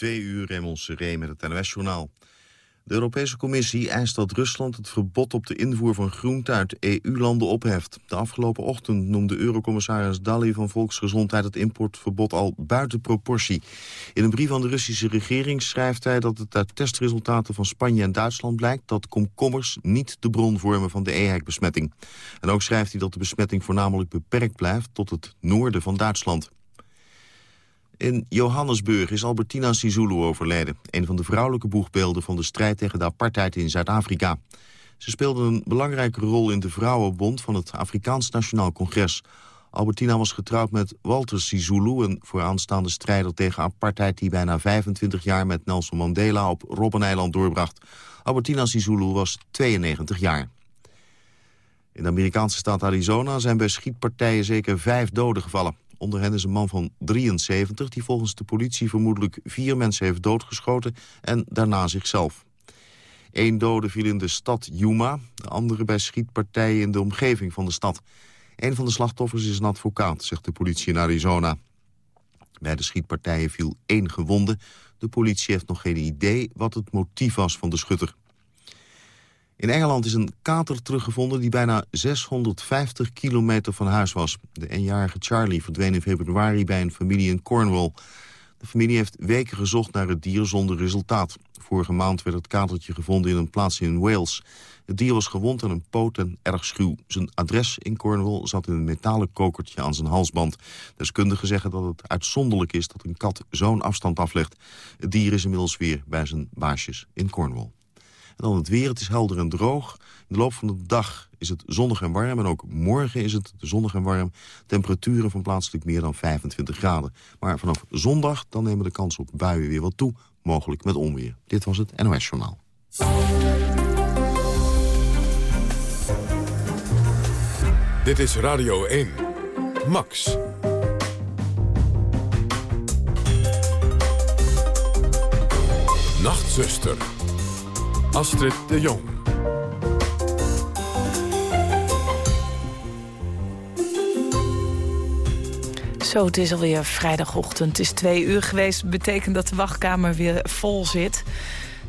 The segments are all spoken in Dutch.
Twee uur Raymond Seré met het NOS-journaal. De Europese Commissie eist dat Rusland het verbod op de invoer van groente uit EU-landen opheft. De afgelopen ochtend noemde Eurocommissaris Dalli van Volksgezondheid het importverbod al buiten proportie. In een brief aan de Russische regering schrijft hij dat het uit testresultaten van Spanje en Duitsland blijkt dat komkommers niet de bron vormen van de EHEC-besmetting. En ook schrijft hij dat de besmetting voornamelijk beperkt blijft tot het noorden van Duitsland. In Johannesburg is Albertina Sisulu overleden. Een van de vrouwelijke boegbeelden van de strijd tegen de apartheid in Zuid-Afrika. Ze speelde een belangrijke rol in de Vrouwenbond van het Afrikaans Nationaal Congres. Albertina was getrouwd met Walter Sisulu, een vooraanstaande strijder tegen apartheid... die bijna 25 jaar met Nelson Mandela op Robben-eiland doorbracht. Albertina Sisulu was 92 jaar. In de Amerikaanse staat Arizona zijn bij schietpartijen zeker vijf doden gevallen. Onder hen is een man van 73 die volgens de politie vermoedelijk vier mensen heeft doodgeschoten en daarna zichzelf. Eén dode viel in de stad Yuma, de andere bij schietpartijen in de omgeving van de stad. Een van de slachtoffers is een advocaat, zegt de politie in Arizona. Bij de schietpartijen viel één gewonde. De politie heeft nog geen idee wat het motief was van de schutter. In Engeland is een kater teruggevonden die bijna 650 kilometer van huis was. De eenjarige Charlie verdween in februari bij een familie in Cornwall. De familie heeft weken gezocht naar het dier zonder resultaat. Vorige maand werd het katertje gevonden in een plaats in Wales. Het dier was gewond aan een poot en erg schuw. Zijn adres in Cornwall zat in een metalen kokertje aan zijn halsband. Deskundigen zeggen dat het uitzonderlijk is dat een kat zo'n afstand aflegt. Het dier is inmiddels weer bij zijn baasjes in Cornwall dan het weer, het is helder en droog. In de loop van de dag is het zonnig en warm. En ook morgen is het zonnig en warm. Temperaturen van plaatselijk meer dan 25 graden. Maar vanaf zondag dan nemen de kans op buien weer wat toe. Mogelijk met onweer. Dit was het NOS Journaal. Dit is Radio 1. Max. Nachtzuster. Astrid de Jong. Zo, het is alweer vrijdagochtend. Het is twee uur geweest. Betekent dat de wachtkamer weer vol zit.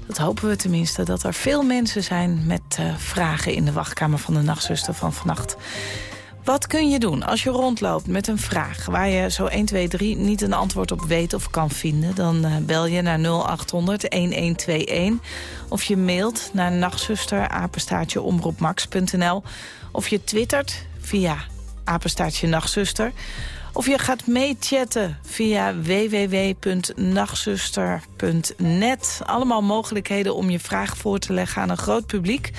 Dat hopen we tenminste, dat er veel mensen zijn met uh, vragen in de wachtkamer van de nachtzuster van vannacht. Wat kun je doen als je rondloopt met een vraag... waar je zo 1, 2, 3 niet een antwoord op weet of kan vinden? Dan uh, bel je naar 0800-1121. Of je mailt naar nachtzuster, apenstaartje, omroepmax.nl. Of je twittert via apenstaartje nachtzuster... Of je gaat meechatten via www.nachtzuster.net. Allemaal mogelijkheden om je vraag voor te leggen aan een groot publiek.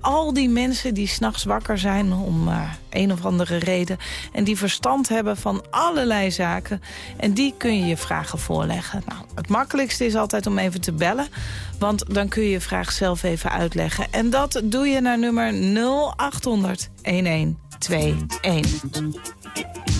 Al die mensen die s'nachts wakker zijn om uh, een of andere reden... en die verstand hebben van allerlei zaken... en die kun je je vragen voorleggen. Nou, het makkelijkste is altijd om even te bellen... want dan kun je je vraag zelf even uitleggen. En dat doe je naar nummer 0800 1121.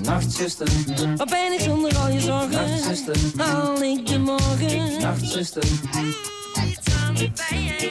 Nachtzuster, wat ben ik zonder al je zorgen? Nachtzuster, haal ik de morgen? Nachtzuster, iets aan de pijn.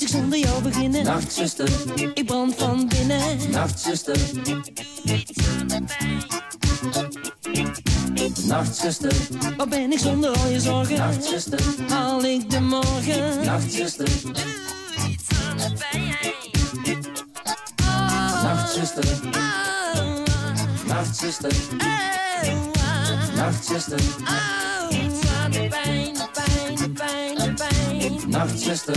Moet ik zonder jou beginnen? Nachtzuster, ik brand van binnen. Nachtzuster, doe iets aan de pijn. Nachtzuster, waar ben ik zonder al je zorgen? Nachtzuster, haal ik de morgen? Nachtzuster, doe iets aan de pijn. Nachtzuster, nachtzuster, nachtzuster, iets aan de pijn, de pijn, de pijn, de pijn. Nachtzuster,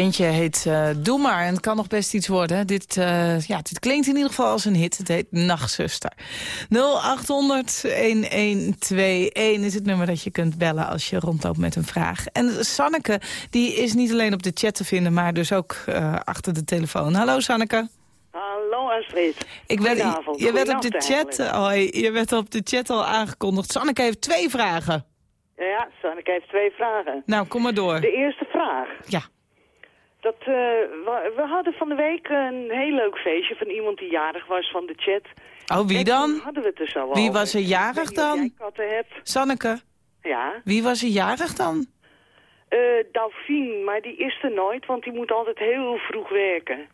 bandje heet eh, Doe maar en het kan nog best iets worden. Dit, eh, ja, dit klinkt in ieder geval als een hit. Het heet Nachtzuster. 0800-1121 is het nummer dat je kunt bellen als je rondloopt met een vraag. En Sanneke die is niet alleen op de chat te vinden, maar dus ook eh, achter de telefoon. Hallo Sanneke. Hallo Astrid. Ik Goedenavond. je, werd op de chat, hoi, je werd op de chat al aangekondigd. Sanneke heeft twee vragen. Ja, Sanneke heeft twee vragen. Nou, kom maar door. De eerste vraag. Ja. Dat, eh, we, hadden van de week een heel leuk feestje van iemand die jarig was van de chat. Oh, wie dan? hadden we het er zo Wie over. was er jarig dan? Sanneke, Ja. wie was er jarig dan? Eh Dauphine, maar die is er nooit, want die moet altijd heel vroeg werken.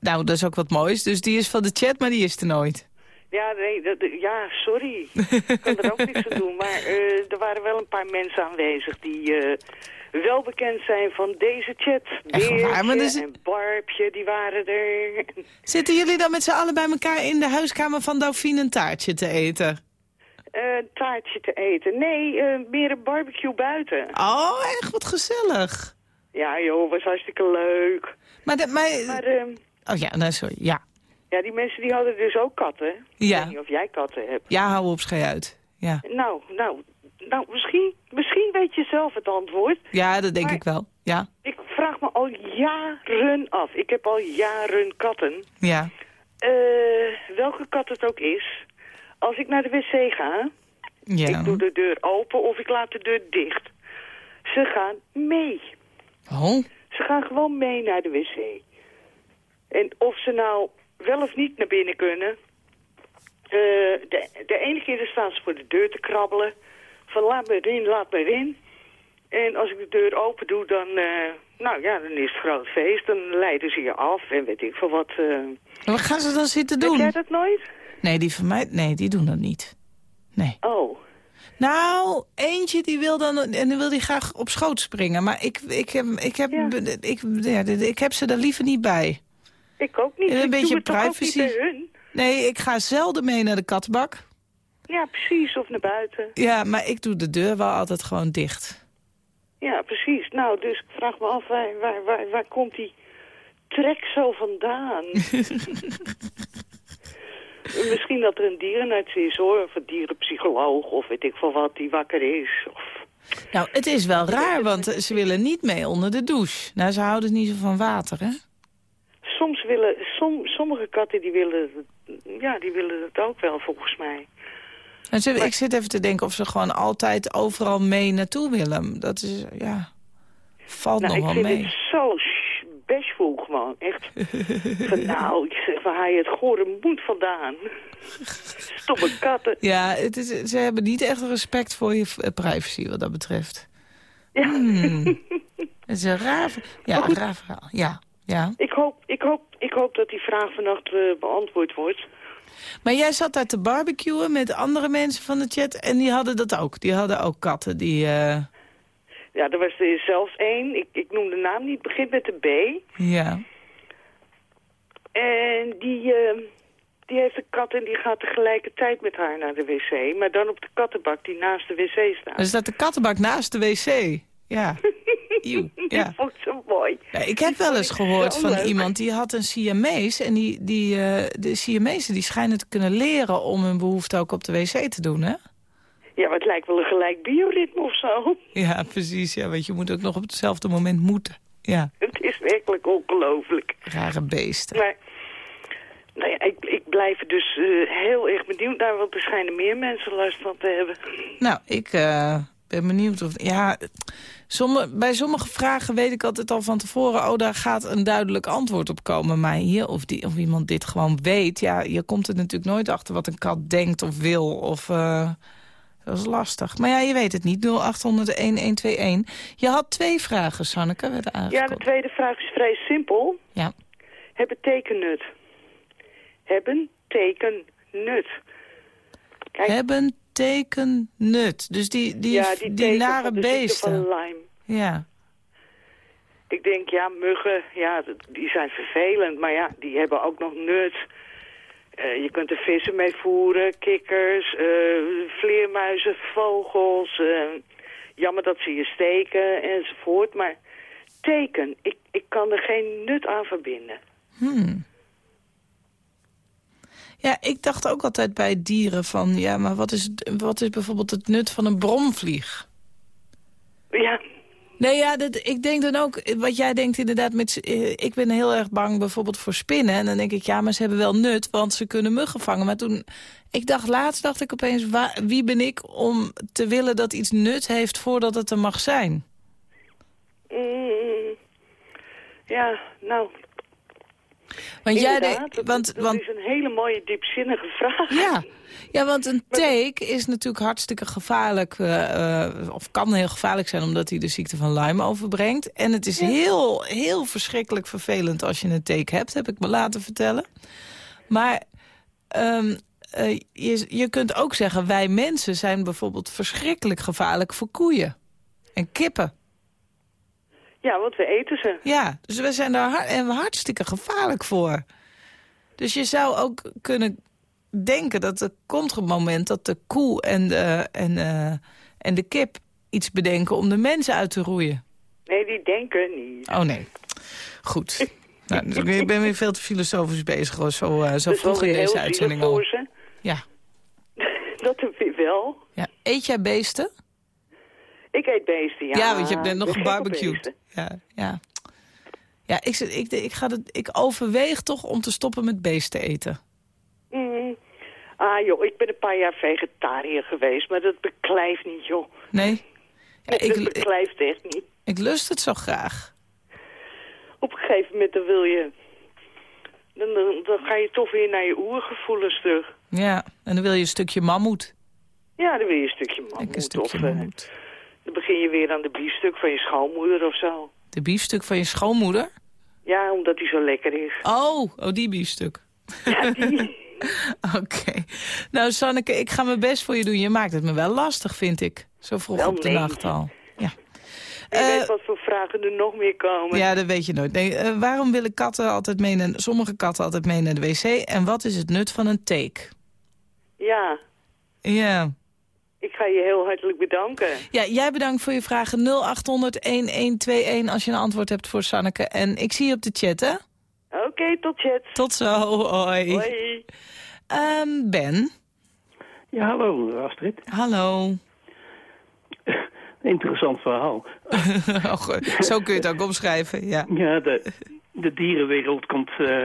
Nou, dat is ook wat moois. Dus die is van de chat, maar die is er nooit. Ja, nee, dat, ja, sorry. Ik kan er ook niks aan doen. Maar eh, er waren wel een paar mensen aanwezig die eh, wel bekend zijn van deze chat. Beertje Maar dus- en Barbje, die waren er. Zitten jullie dan met z'n allen bij elkaar in de huiskamer van Dauphine een taartje te eten? Eh, een taartje te eten. Nee, eh, meer een barbecue buiten. Oh, echt wat gezellig. Ja joh, was hartstikke leuk. Maar, maar... Maar eh, Oh ja, nee, sorry. Ja. ja, die mensen die hadden dus ook katten. Ik Ja. weet niet of jij katten hebt. Ja, hou op, schei uit. Ja, Nou, nou, nou misschien, misschien weet je zelf het antwoord. ja dat denk ik wel. Ja, Ik vraag me al jaren af. Ik heb al jaren katten. ja. Eh, welke kat het ook is. Als ik naar de wc ga, ja. ik doe de deur open of ik laat de deur dicht. Ze gaan mee. Oh, Ze gaan gewoon mee naar de wc. En of ze nou wel of niet naar binnen kunnen... eh, de, de ene keer staan ze voor de deur te krabbelen. Van laat me erin, laat me erin. En als ik de deur open doe, dan... eh, nou ja, dan is het groot feest. Dan leiden ze je af en weet ik veel wat. eh. wat gaan ze dan zitten Heb jij doen? dat nooit? Nee, die van mij, nee, die doen dat niet. Nee. Oh. Nou, eentje die wil dan en die wil die graag op schoot springen. Maar ik, ik, heb, ik, heb, Ja. ik, ja, ik heb ze er liever niet bij. Ik ook niet. En een ik beetje privacy. Nee, ik ga zelden mee naar de kattenbak. Ja, precies. Of naar buiten. Ja, maar ik doe de deur wel altijd gewoon dicht. Ja, precies. Nou, dus ik vraag me af, waar, waar, waar, waar komt die trek zo vandaan? Misschien dat er een dierenarts is, hoor. Of een dierenpsycholoog, of weet ik veel wat, die wakker is. Of... Nou, het is wel raar, want eh, ze willen niet mee onder de douche. Nou, ze houden niet zo van water, hè? Soms willen, som, sommige katten die willen, ja, die willen het ook wel, volgens mij. Ik zit even te denken of ze gewoon altijd overal mee naartoe willen. Dat is, ja, valt Nou, nog ik wel vind mee. het zo sh- bashful gewoon, echt. Van, nou, ik zeg, waar je het gore moed vandaan? Stomme katten. Ja, het is, ze hebben niet echt respect voor je eh, privacy wat dat betreft. Ja. Hmm. Het is een raar, ja, goed. een raar verhaal. Ja, Ja. Ik hoop, ik hoop, ik hoop dat die vraag vannacht eh, beantwoord wordt. Maar jij zat daar te barbecuen met andere mensen van de chat en die hadden dat ook. Die hadden ook katten die... eh, Ja, er was er zelfs één, ik, ik noem de naam niet, begint met de B. ja. En die, eh, die heeft een kat en die gaat tegelijkertijd met haar naar de wc. Maar dan op de kattenbak die naast de wc staat. Er staat de kattenbak naast de wc. Ja. Eeuw, ja. Vond ik zo mooi. Ja, ik heb wel eens gehoord van leuk. iemand die had een Siamese. En die, die, eh, de Siamese die schijnen te kunnen leren om hun behoefte ook op de wc te doen, hè? Ja, maar het lijkt wel een gelijk bioritme of zo. Ja, precies. Ja, weet je, moet ook nog op hetzelfde moment moeten. Ja, Het is werkelijk ongelooflijk. rare beesten. Maar, nou ja, ik, ik blijf er dus eh, heel erg benieuwd naar, want er schijnen meer mensen last van te hebben. Nou, ik eh, ben benieuwd of... Ja, bij sommige vragen weet ik altijd al van tevoren... oh, daar gaat een duidelijk antwoord op komen. Maar hier, of, die, of iemand dit gewoon weet... ja, je komt er natuurlijk nooit achter wat een kat denkt of wil. Of, eh, dat is lastig. Maar ja, je weet het niet. 0800-1121. Je had twee vragen, Sanneke, werden Ja, de tweede vraag is vrij simpel. Ja. Hebben tekennut. Hebben tekennut. Kijk, Hebben tekennut. Dus die, die, ja, die, nare beesten. Ja. Ik denk, ja, muggen, ja, die zijn vervelend, maar ja, die hebben ook nog nut. Eh, je kunt er vissen mee voeren, kikkers, eh, vleermuizen, vogels. eh, jammer dat ze je steken enzovoort, maar teken, ik, ik kan er geen nut aan verbinden. Hmm. Ja, ik dacht ook altijd bij dieren van... ja, maar wat is, wat is bijvoorbeeld het nut van een bromvlieg? Ja, Nee, ja, dat, ik denk dan ook, wat jij denkt inderdaad... Met, eh, ik ben heel erg bang bijvoorbeeld voor spinnen. En dan denk ik, ja, maar ze hebben wel nut, want ze kunnen muggen vangen. Maar toen, ik dacht laatst, dacht ik opeens... Waar, wie ben ik om te willen dat iets nut heeft voordat het er mag zijn? mm, ja, nou, Want jij dat, want, dat want is een hele mooie diepzinnige vraag. Ja. ja, want een teek is natuurlijk hartstikke gevaarlijk. eh, eh, of kan heel gevaarlijk zijn omdat hij de ziekte van Lyme overbrengt. En het is heel, heel verschrikkelijk vervelend als je een teek hebt, heb ik me laten vertellen. Maar ehm, eh, je, je kunt ook zeggen, wij mensen zijn bijvoorbeeld verschrikkelijk gevaarlijk voor koeien. En kippen. Ja, want we eten ze. Ja, dus we zijn daar har- en hartstikke gevaarlijk voor. Dus je zou ook kunnen denken dat er komt een moment dat de koe en de, en, eh, en de kip iets bedenken om de mensen uit te roeien. Nee, die denken niet. Oh nee. Goed. nou, dus ik ben weer veel te filosofisch bezig, hoor, zo, eh, zo vroeg in deze uitzending al. Ja. Dat heb je wel. ja. Eet jij beesten? Ik eet beesten, ja. Ja, want je hebt net nog gebarbecued. Ja, ja. Ja, ik, zit- ik, ik, ga het, ik overweeg toch om te stoppen met beesten eten. Mm. Ah joh, ik ben een paar jaar vegetariër geweest, maar dat beklijft niet joh. Nee? Ja, dat ik, beklijft echt niet. ik lust het zo graag. Op een gegeven moment dan wil je... Dan, dan, dan ga je toch weer naar je oergevoelens terug. Ja, en dan wil je een stukje mammoet. Ja, dan wil je een stukje mammoet. een stukje of, eh, mammoet. Dan begin je weer aan de biefstuk van je schoonmoeder of zo. De biefstuk van je schoonmoeder? Ja, omdat die zo lekker is. Oh, oh die biefstuk. Oké. Nou, Sanneke, ik ga mijn best voor je doen. Je maakt het me wel lastig, vind ik. Zo vroeg Wel, op de nee. nacht al. Ja. Wie Eh, weet wat voor vragen er nog meer komen. Ja, dat weet je nooit. Nee, eh, waarom willen katten altijd mee naar, sommige katten altijd mee naar de wc? En wat is het nut van een take? ja, Ja. Ik ga je heel hartelijk bedanken. Ja, jij bedankt voor je vragen. 0800-1121 als je een antwoord hebt voor Sanneke. En ik zie je op de chat, hè? Oké, tot chat. Tot zo, hoi. Hoi. Ehm, ben, Ja, hallo Astrid. hallo. Interessant verhaal. Oh. Zo kun je het ook omschrijven, ja. Ja, de, de dierenwereld komt eh,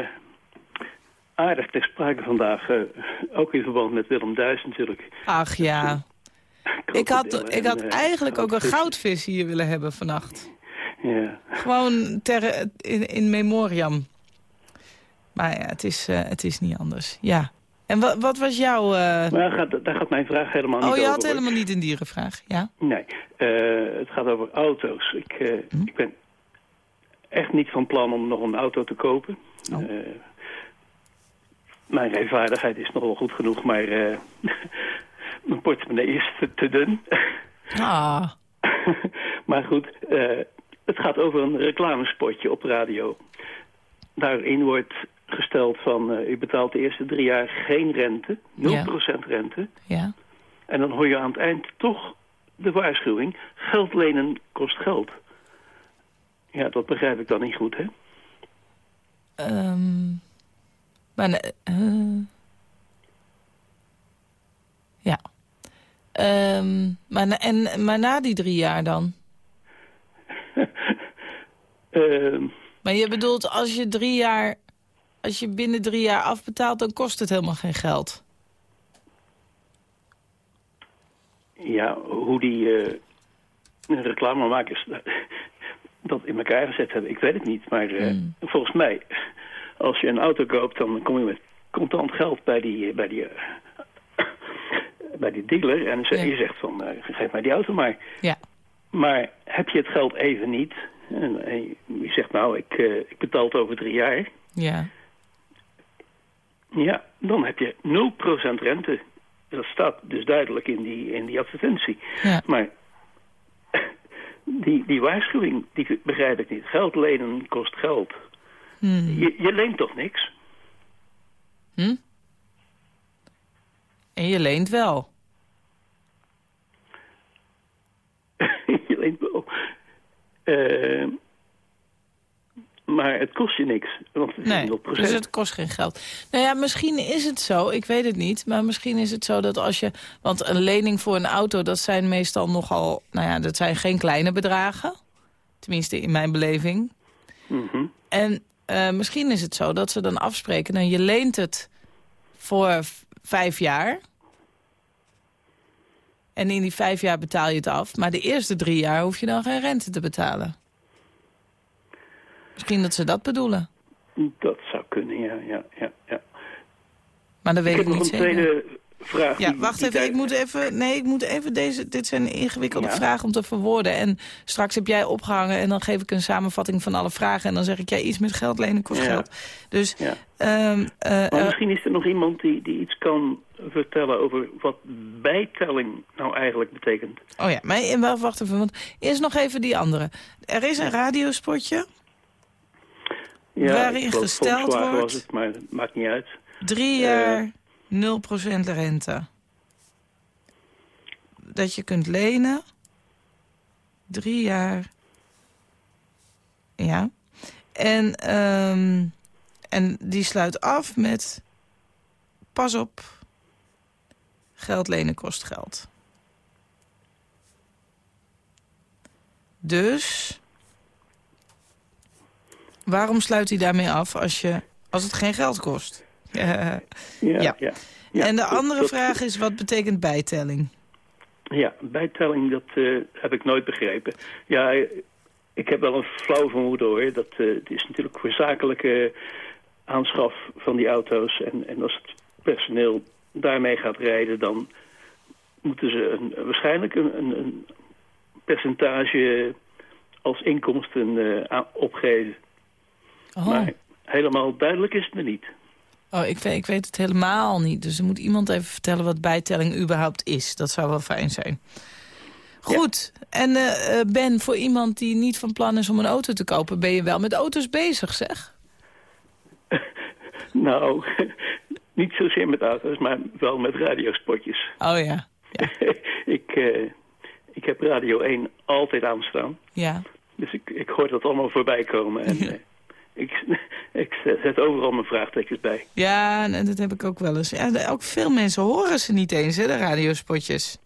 aardig ter sprake vandaag. eh, ook in verband met Willem Duis natuurlijk. Ach ja. Ik had, ik had eh, eigenlijk ook een goudvis. hier willen hebben vannacht. Ja. Gewoon ter, in, in memoriam. Maar ja, het is, eh, het is niet anders. Ja. En wat, wat was jouw... Maar daar gaat, daar gaat mijn vraag helemaal niet Oh, je over. had helemaal niet een dierenvraag, ja? Nee, het gaat over auto's. Ik, Hm? ik ben echt niet van plan om nog een auto te kopen. Oh. Mijn rijvaardigheid is nog wel goed genoeg, maar mijn portemonnee is te, te dun. Ah, maar goed, eh, het gaat over een reclamespotje op radio. Daarin wordt gesteld van, eh, u betaalt de eerste drie jaar geen rente, 0% rente. ja. En dan hoor je aan het eind toch de waarschuwing, geld lenen kost geld. Ja, dat begrijp ik dan niet goed, hè? Ehm, maar, eh, ja. Ehm, maar, na- en, maar na die drie jaar dan? Ehm, Maar je bedoelt, als je drie jaar... Als je binnen drie jaar afbetaalt, dan kost het helemaal geen geld. ja, hoe die eh, reclamemakers dat in elkaar gezet hebben, ik weet het niet. Maar eh, Hmm. volgens mij, als je een auto koopt, dan kom je met contant geld bij die, bij die, eh, bij die dealer. En ze- Ja. je zegt van, eh, geef mij die auto maar. Ja. Maar heb je het geld even niet, en, en je zegt nou, ik, eh, ik betaal het over drie jaar... Ja. Ja, dan heb je 0% rente. Dat staat dus duidelijk in die, in die advertentie. Ja. Maar die, die waarschuwing, die begrijp ik niet. Geld lenen kost geld. Hmm. Je, je leent toch niks? Hm? En je leent wel. je leent wel. Eh, maar het kost je niks. Want het Nee, 0%. dus het kost geen geld. Nou ja, misschien is het zo, ik weet het niet... maar misschien is het zo dat als je... want een lening voor een auto, dat zijn meestal nogal... nou ja, dat zijn geen kleine bedragen. Tenminste, in mijn beleving. Mhm. En eh, misschien is het zo dat ze dan afspreken... nou, je leent het voor vijf jaar... En in die vijf jaar betaal je het af. Maar de eerste drie jaar hoef je dan geen rente te betalen. Misschien dat ze dat bedoelen. Dat zou kunnen, ja. ja, ja, ja. Maar dat weet Ik niet zeker. tweede vraag. Ja, die- wacht die even. Ik moet even. Nee, ik moet even deze. Dit zijn ingewikkelde Ja. vragen om te verwoorden. En straks heb jij opgehangen en dan geef ik een samenvatting van alle vragen. En dan zeg ik, ja, iets met geld lenen kost Ja. geld. Dus. Ehm, eh, Maar eh, misschien is er nog iemand die, die iets kan vertellen over wat bijtelling nou eigenlijk betekent. oh ja, maar eh, wel, wacht even. Want eerst nog even die andere. Er is een radiospotje. Ja, Waarin gesteld wordt- was het, maar het maakt niet uit. Drie jaar 0% rente. Dat je kunt lenen. Drie jaar. Ja. En, ehm, en die sluit af met... Pas op. Geld lenen kost geld. Dus... Waarom sluit hij daarmee af als, je, als het geen geld kost? Ja, Ja. ja. ja. en de andere dat- vraag is, wat betekent bijtelling? Ja, bijtelling, dat eh, heb ik nooit begrepen. Ja, eh, ik heb wel een flauw vermoeden hoor. Dat, eh, het is natuurlijk voor zakelijke aanschaf van die auto's. En, en als het personeel daarmee gaat rijden, dan moeten ze een, waarschijnlijk een, een, een percentage als inkomsten eh, opgeven. Oh, Maar helemaal duidelijk is het me niet. Oh ik, weet, ik weet het helemaal niet. Dus er moet iemand even vertellen wat bijtelling überhaupt is. Dat zou wel fijn zijn. Goed. En eh, eh, Ben, voor iemand die niet van plan is om een auto te kopen... ben je wel met auto's bezig, zeg? Nou, niet zozeer met auto's, maar wel met radiospotjes. Oh ja. Ja. ik, eh, ik heb Radio 1 altijd aanstaan. ja. Dus ik, ik hoor dat allemaal voorbij komen. En ik, ik zet overal mijn vraagtekens bij. Ja, en dat heb ik ook wel eens. Ja, ook veel mensen horen ze niet eens, hè, de radiospotjes.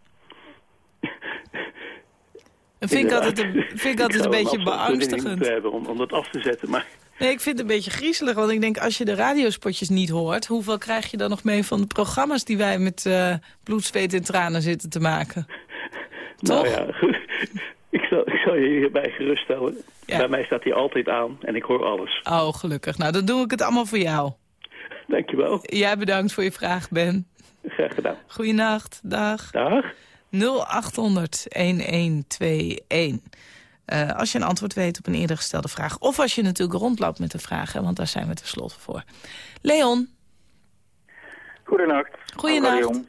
Vind ik altijd een, vind ik altijd een beetje beangstigend. hebben om, om dat af te zetten. Maar Nee, ik vind het een beetje griezelig. Want ik denk, als je de radiospotjes niet hoort... hoeveel krijg je dan nog mee van de programma's... die wij met eh bloed, zweet en tranen zitten te maken? Toch? nou ja, goed. Ik, zal, je hierbij geruststellen. Ja. Bij mij staat hij altijd aan en ik hoor alles. Oh, gelukkig. Nou, dan doe ik het allemaal voor jou. Dankjewel. Jij bedankt voor je vraag, Ben. Graag gedaan. Goeienacht. Dag. Dag. 0800 1121. Eh, als je een antwoord weet op een eerder gestelde vraag. Of als je natuurlijk rondloopt met de vragen, want daar zijn we tenslotte voor. Leon. Goedenacht. Goedenacht.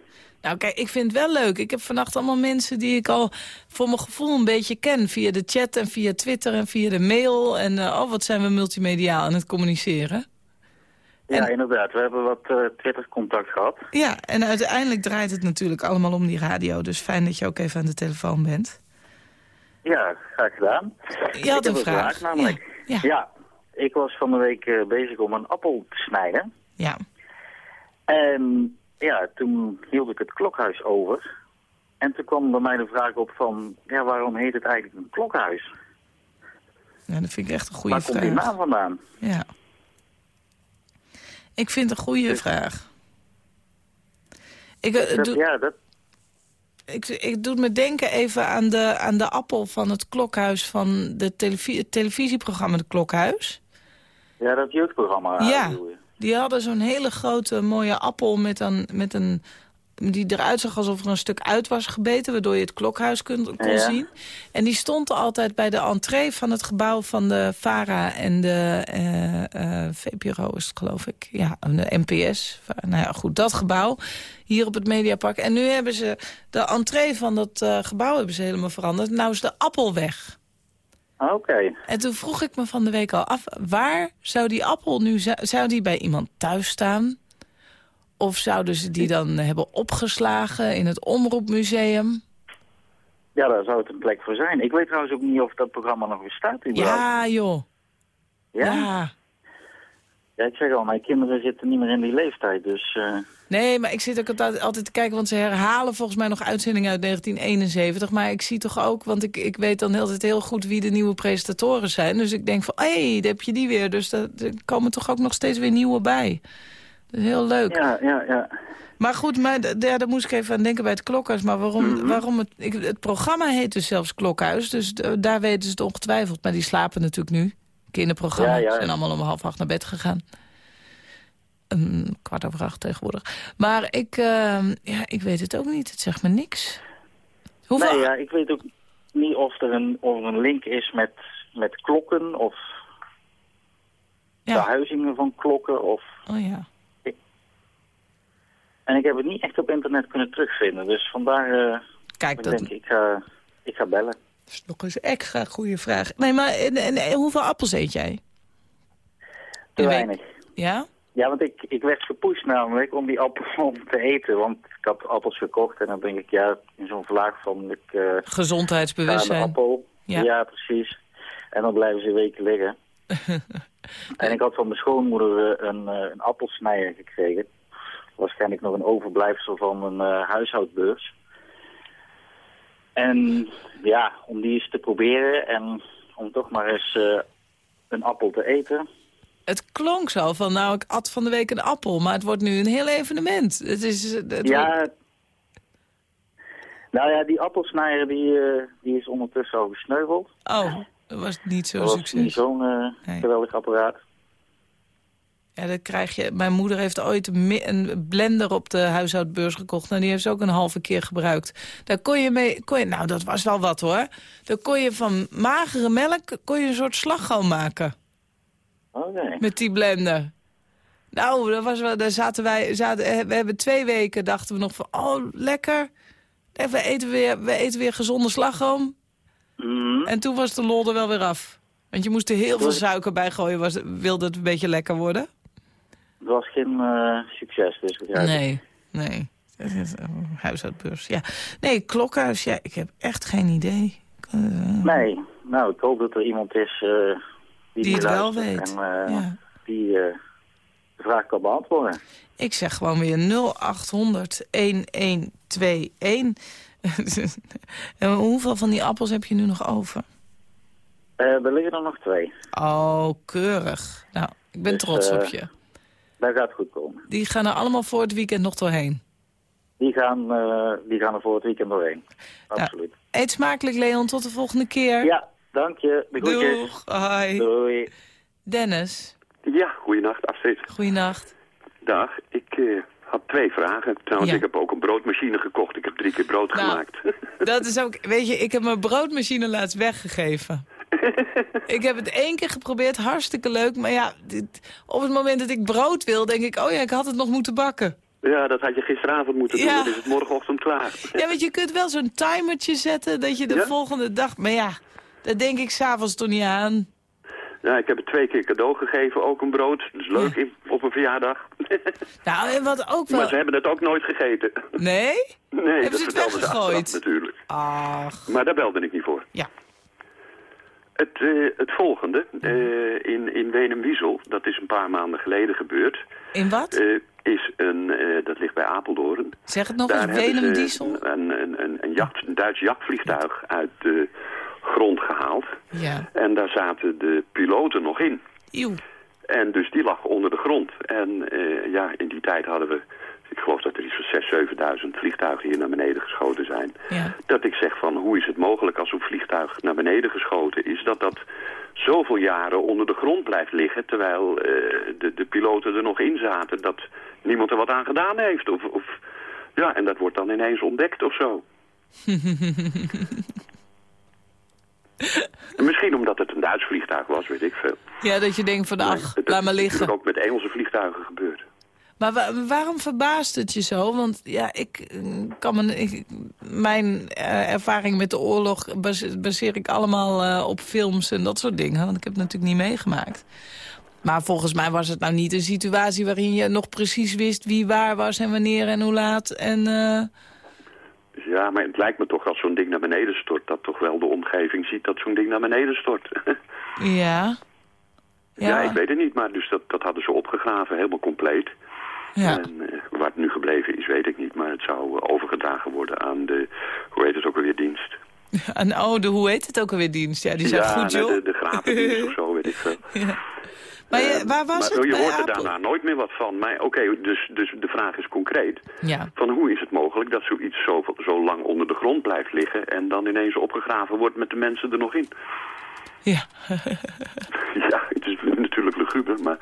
Nou kijk, ik vind het wel leuk. Ik heb vannacht allemaal mensen die ik al voor mijn gevoel een beetje ken. Via de chat en via Twitter en via de mail. En uh, oh, wat zijn we multimediaal aan het communiceren. Ja, inderdaad. We hebben wat uh, Twitter-contact gehad. Ja, en uiteindelijk draait het natuurlijk allemaal om die radio. Dus fijn dat je ook even aan de telefoon bent. Ja, graag gedaan. Je had een vraag. namelijk. Ja. ja. ik was van de week uh, bezig om een appel te snijden. Ja. En ja, toen hield ik het klokhuis over. En toen kwam bij mij de vraag op van, ja, waarom heet het eigenlijk een klokhuis? Ja, dat vind ik echt een goede vraag. Waar komt die naam vandaan? Ja. Ik vind het een goede Dus- vraag. Ik, uh, Dat- doe, ja, dat, ik, ik doe me denken even aan de, aan de appel van het klokhuis van de televi het televisieprogramma De Klokhuis. ja, dat jeugdprogramma. Ja. je. Die hadden zo'n hele grote mooie appel met een, met een, die eruit zag alsof er een stuk uit was gebeten... waardoor je het klokhuis kon, kon Ja. zien. En die stond altijd bij de entree van het gebouw van de VARA en de eh, eh, VPRO is het geloof ik. Ja, de NPS. Nou ja, goed, dat gebouw hier op het Mediapark. En nu hebben ze de entree van dat eh, gebouw hebben ze helemaal veranderd. Nou is de appel weg. Oké. En toen vroeg ik me van de week al af... waar zou die appel nu... Zou die bij iemand thuis staan? Of zouden ze die dan hebben opgeslagen in het Omroepmuseum? Ja, daar zou het een plek voor zijn. Ik weet trouwens ook niet of dat programma nog bestaat. überhaupt. Ja, joh. Ja? Ja. Ja, ik zeg al, mijn kinderen zitten niet meer in die leeftijd, dus... eh, Nee, maar ik zit ook altijd, altijd te kijken... want ze herhalen volgens mij nog uitzendingen uit 1971. Maar ik zie toch ook, want ik, ik weet dan altijd heel goed... wie de nieuwe presentatoren zijn. Dus ik denk van, hé, hey, daar heb je die weer. Dus daar er komen toch ook nog steeds weer nieuwe bij. Dat is heel leuk. ja, ja, ja. Maar goed, maar ja, daar moest ik even aan denken bij het Klokhuis. Maar waarom, waarom het, ik, het programma heet dus zelfs Klokhuis. Dus daar weten ze het ongetwijfeld. Maar die slapen natuurlijk nu. Kinderprogramma. Ja, ja. zijn allemaal om half acht naar bed gegaan. Een kwart over acht tegenwoordig. Maar ik, eh, ja, ik weet het ook niet. Het zegt me niks. Hoeveel... Nee, ja, ik weet ook niet of er een, of een link is met, met klokken of Ja. verhuizingen van klokken. Of... Oh ja. En ik heb het niet echt op internet kunnen terugvinden. Dus vandaar uh, Kijk, ik dat denk ik ga, ik ga bellen. Is nog eens een extra goede vraag. Nee, maar en, hoeveel appels eet jij? Te weinig. Ja? Ja, want ik, ik werd gepusht namelijk om die appel om te eten. Want ik had appels gekocht en dan denk ik, ja, in zo'n vlaag van ik eh aan de Gezondheidsbewustzijn. appel. Ja. Ja. precies. En dan blijven ze weken liggen. en ik had van mijn schoonmoeder eh, een, eh, een appelsnijer gekregen. Waarschijnlijk nog een overblijfsel van een eh, huishoudbeurs. En ja, om die eens te proberen en om toch maar eens eh, een appel te eten. Het klonk zo van, nou, ik at van de week een appel, maar het wordt nu een heel evenement. Het is, het wordt- Ja, nou ja, die appelsnijer die, eh, die is ondertussen al gesneuveld. Oh, dat was niet zo'n Dat was succes. niet zo'n eh, geweldig apparaat. Ja, dat krijg je. Mijn moeder heeft ooit een, blender op de huishoudbeurs gekocht. Nou, die heeft ze ook een halve keer gebruikt. Daar kon je mee, kon je, nou, dat was wel wat hoor. Daar kon je van magere melk kon je een soort slagroom maken. Oké. Met die blender. Nou, dat was wel, daar zaten wij, zaten, eh, we hebben twee weken, dachten we nog van, oh, lekker. En we eten weer, we eten weer gezonde slagroom. Mhm. En toen was de lol er wel weer af. Want je moest er heel veel suiker bij gooien, was, wilde het een beetje lekker worden. Het was geen eh, succes, dus begrijp ik. Nee, nee. Huishoudbeurs, ja. Nee, klokhuis, ja, ik heb echt geen idee. Eh, Nee, nou, ik hoop dat er iemand is eh, die, Die het wel weet, En ja. die de vraag kan beantwoorden. Ik zeg gewoon weer 0800 1121. en hoeveel van die appels heb je nu nog over? Eh, er liggen er nog twee. Oh, keurig. Nou, ik ben Dus, trots op je. Daar gaat goed komen. Die gaan er allemaal voor het weekend nog doorheen. Die gaan, eh, die gaan er voor het weekend doorheen. Absoluut. Eet smakelijk, Leon. Tot de volgende keer. Ja, dank je. De groetjes. Doeg. Hoi. Doei. Dennis, Ja, goeienacht, Astrid. goeienacht. Dag. Ik eh, had twee vragen. Trouwens, Ja. ik heb ook een broodmachine gekocht. Ik heb drie keer brood Nou. gemaakt. Dat is ook, weet je, ik heb mijn broodmachine laatst weggegeven. ik heb het één keer geprobeerd, hartstikke leuk. Maar ja, dit- op het moment dat ik brood wil, denk ik... oh ja, ik had het nog moeten bakken. ja, dat had je gisteravond moeten doen. Ja. Dan is het morgenochtend klaar. Ja, want je kunt wel zo'n timertje zetten dat je de Ja? volgende dag... Maar ja, dat denk ik s'avonds toch niet aan. Ja, ik heb het twee keer cadeau gegeven, ook een brood. Dus leuk op een verjaardag. Nou, en wat ook maar wel... ze hebben het ook nooit gegeten. Nee? Nee, Hebben dat ze het ze weggegooid? achteraf natuurlijk. Ach, Maar daar belde ik niet voor. ja. Het, eh, het volgende, eh, in, in Wenum-Wiesel, dat is een paar maanden geleden gebeurd, In wat? eh, is een, dat ligt bij Apeldoorn. Zeg het nog Daar eens, hebben Venum ze Diesel? Een, een, een, een, jacht, een Duits jachtvliegtuig uit de grond gehaald. Ja. En daar zaten de piloten nog in. Eeuw. En dus die lag onder de grond. En ja, in die tijd hadden we, ik geloof dat er iets van 6.000, 7.000 vliegtuigen hier naar beneden geschoten zijn. Ja. Dat ik zeg van, hoe is het mogelijk als zo'n vliegtuig naar beneden geschoten is... dat dat zoveel jaren onder de grond blijft liggen... terwijl eh, de, de piloten er nog in zaten, dat niemand er wat aan gedaan heeft. Of, of, ja, en dat wordt dan ineens ontdekt of zo. En Misschien omdat het een Duits vliegtuig was, weet ik veel. Ja, dat je denkt van, ach, laat maar is liggen. natuurlijk ook met Engelse vliegtuigen gebeurd. Maar wa- waarom verbaast het je zo? Want ja, ik eh, kan me, ik, mijn eh, ervaring met de oorlog base- baseer ik allemaal eh, op films en dat soort dingen. Want ik heb het natuurlijk niet meegemaakt. Maar volgens mij was het nou niet een situatie waarin je nog precies wist wie waar was en wanneer en hoe laat. En, Ja, maar het lijkt me toch als zo'n ding naar beneden stort... dat toch wel de omgeving ziet dat zo'n ding naar beneden stort. ja. ja. ik weet het niet, maar dus dat, dat hadden ze opgegraven, helemaal compleet. Ja. En eh, waar het nu gebleven is, weet ik niet. Maar het zou eh, overgedragen worden aan de, hoe heet het ook alweer, dienst. En oh, de, hoe heet het ook alweer dienst? Ja, die zijn ja, goed, joh. de, de grapendienst of zo, weet ik veel. Ja. Maar je, Eh, waar was maar het? je hoort er daarna nooit meer wat van. Maar oké, dus, dus de vraag is concreet. Ja. Van hoe is het mogelijk dat zoiets zo, zo lang onder de grond blijft liggen... en dan ineens opgegraven wordt met de mensen er nog in? Ja. Ja, het is natuurlijk luguber, maar,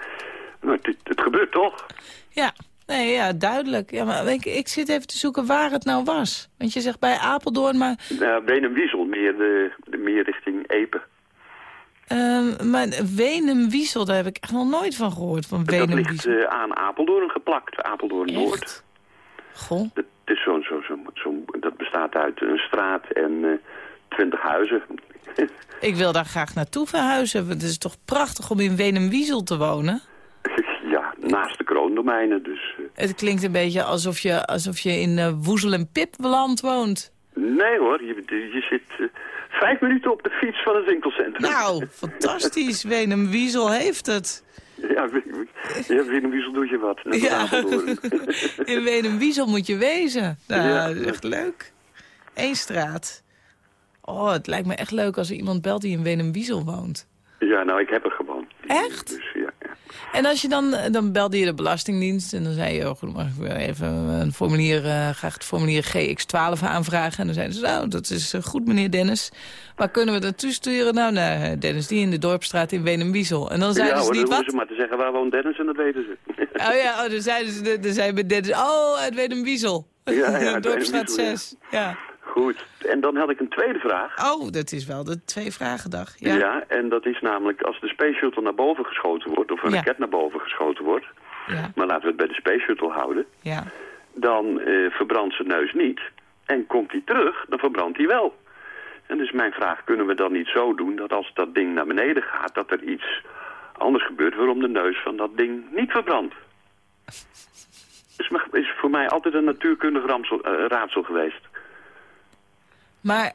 maar het, het gebeurt toch? Ja, nee, ja, duidelijk. Ja, maar ik, ik zit even te zoeken waar het nou was. Want je zegt bij Apeldoorn, maar, Nou, Wenum-Wiesel, meer, de, de, meer richting Epe. ehm maar Wenum-Wiesel, daar heb ik echt nog nooit van gehoord. Van Dat ligt eh, aan Apeldoorn geplakt, Apeldoorn-Noord. Goh. Het is zo'n, zo, zo, zo, dat bestaat uit een straat en eh, twintig huizen. Ik wil daar graag naartoe verhuizen. Het is toch prachtig om in Wenum-Wiesel te wonen? Naast de kroondomeinen, dus... eh, Het klinkt een beetje alsof je, alsof je in eh, Woezel en Pipland woont. nee hoor, je, je zit eh, vijf minuten op de fiets van het winkelcentrum. Nou, fantastisch. Wenum-Wiesel heeft het. Ja, ja Wenum-Wiesel doe je wat. als Ja. In Wenum-Wiesel moet je wezen. Nou, Ja. dat is echt leuk. Eén straat. Oh, het lijkt me echt leuk als er iemand belt die in Wenum-Wiesel woont. ja, nou, ik heb er gewoon. Echt? Dus ja. En als je dan, dan belde je de Belastingdienst en dan zei je... Oh, goedemorgen, ik wil even een formulier, eh, graag het formulier GX12 aanvragen. En dan zeiden ze, nou, dat is eh, goed, meneer Dennis. Waar kunnen we naartoe sturen? Nou, naar Dennis, die in de Dorpstraat in Wenum-Wiesel. En dan zeiden ja ze hoor, niet wat. ze maar te zeggen waar woont Dennis en dat weten ze. Oh ja, oh, dan zeiden ze, dan zei bij Dennis, oh, uit Wenum-Wiesel. Ja, Dorpstraat Wenum-Wiesel, ja. 6, ja. Goed, en dan had ik een tweede vraag. Oh, dat is wel de twee vragendag. Ja. Ja. en dat is namelijk als de Space Shuttle naar boven geschoten wordt... of een Ja. raket naar boven geschoten wordt... Ja. maar laten we het bij de Space Shuttle houden... ja. dan eh, verbrandt zijn neus niet. En komt hij terug, dan verbrandt hij wel. En dus mijn vraag, kunnen we dan niet zo doen... dat als dat ding naar beneden gaat, dat er iets anders gebeurt... waarom de neus van dat ding niet verbrandt? Is, is voor mij altijd een natuurkundig eh, raadsel geweest. Maar...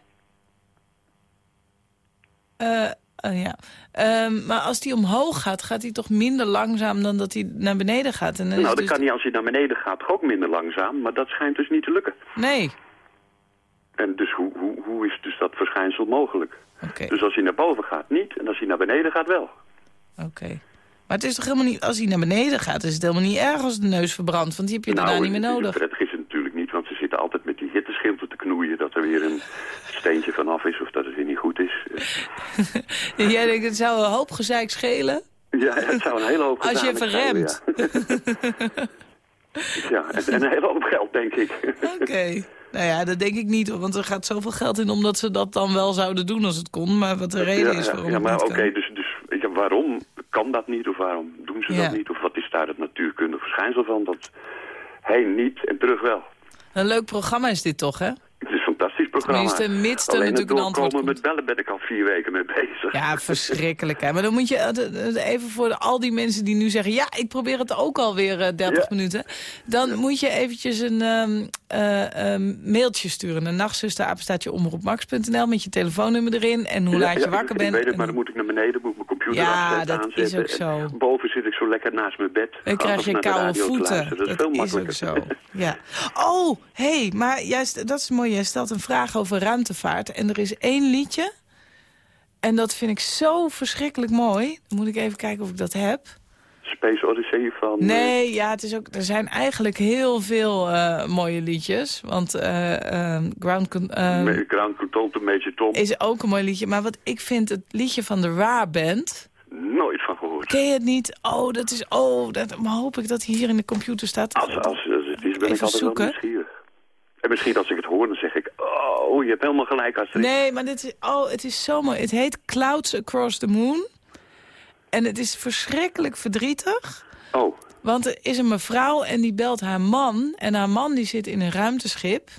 eh, oh ja. Ehm, maar als die omhoog gaat, gaat hij toch minder langzaam dan dat hij naar beneden gaat? En nou, dat dus kan niet als hij naar beneden gaat, toch ook minder langzaam. Maar dat schijnt dus niet te lukken. Nee. En dus hoe, hoe, hoe is dus dat verschijnsel mogelijk? Oké, Dus als hij naar boven gaat, niet. En als hij naar beneden gaat, wel. oké. Maar het is toch helemaal niet... Als hij naar beneden gaat, is het helemaal niet erg als de neus verbrandt. Want die heb je daarna niet meer nodig. Het het natuurlijk niet, want ze zitten altijd met die hitteschilten te knoeien... dat er weer een steentje vanaf is of dat het weer niet goed is. Jij denkt, het zou een hoop gezeik schelen... Ja, het zou een hele hoop Als je gezanik even zijn, remt. ja. Ja, en, en een hele hoop geld, denk ik. Oké. Nou ja, dat denk ik niet, want er gaat zoveel geld in omdat ze dat dan wel zouden doen als het kon. Maar wat de reden ja, is waarom ja, maar oké, dus, dus ja, waarom kan dat niet of waarom doen ze Ja. dat niet? Of wat is daar het natuurkundig verschijnsel van dat heen niet en terug wel? Een leuk programma is dit toch, hè? Het is een fantastisch programma. Tenminste, mits er natuurlijk een antwoord komt. met bellen ben ik al vier weken mee bezig. Ja, verschrikkelijk. Hè? Maar dan moet je eh, eh, even voor al die mensen die nu zeggen... ja, ik probeer het ook alweer eh 30 Ja. minuten. Dan moet je eventjes een ehm, eh, ehm, mailtje sturen. Naar nachtzuster.omroepmax.nl met je telefoonnummer erin... en hoe Ja, laat je wakker bent. Ik weet het, maar dan moet ik naar beneden, moet ik mijn computer Ja, afzetten, dat is ook zo. En Boven zit ik zo lekker naast mijn bed. Dan krijg je koude voeten. Dat is veel is ook makkelijker. zo. Ja. Oh, hé, hey, maar juist, dat is mooi. Jij stelt een vraag over ruimtevaart. En er is één liedje. En dat vind ik zo verschrikkelijk mooi. Dan moet ik even kijken of ik dat heb. Space Odyssey van... Nee, ja, het is ook, er zijn eigenlijk heel veel eh, mooie liedjes. Want eh, eh, Ground Con- eh, eh, Ground Control to Major Tom. is ook een mooi liedje. Maar wat ik vind, het liedje van de Ra Band... Nooit van gehoord. Ken je het niet? Oh, dat is... Oh, dat, maar hoop ik dat hier in de computer staat. Als, als, als het is, ben Even ik altijd zoeken. wel nieuwsgierig. En misschien als ik het hoor, dan zeg ik... Oh, je hebt helemaal gelijk, Astrid. Nee, maar dit is, oh, het is zo mooi. Het heet Clouds Across the Moon. En het is verschrikkelijk verdrietig. Oh, Want er is een mevrouw en die belt haar man. En haar man die zit in een ruimteschip.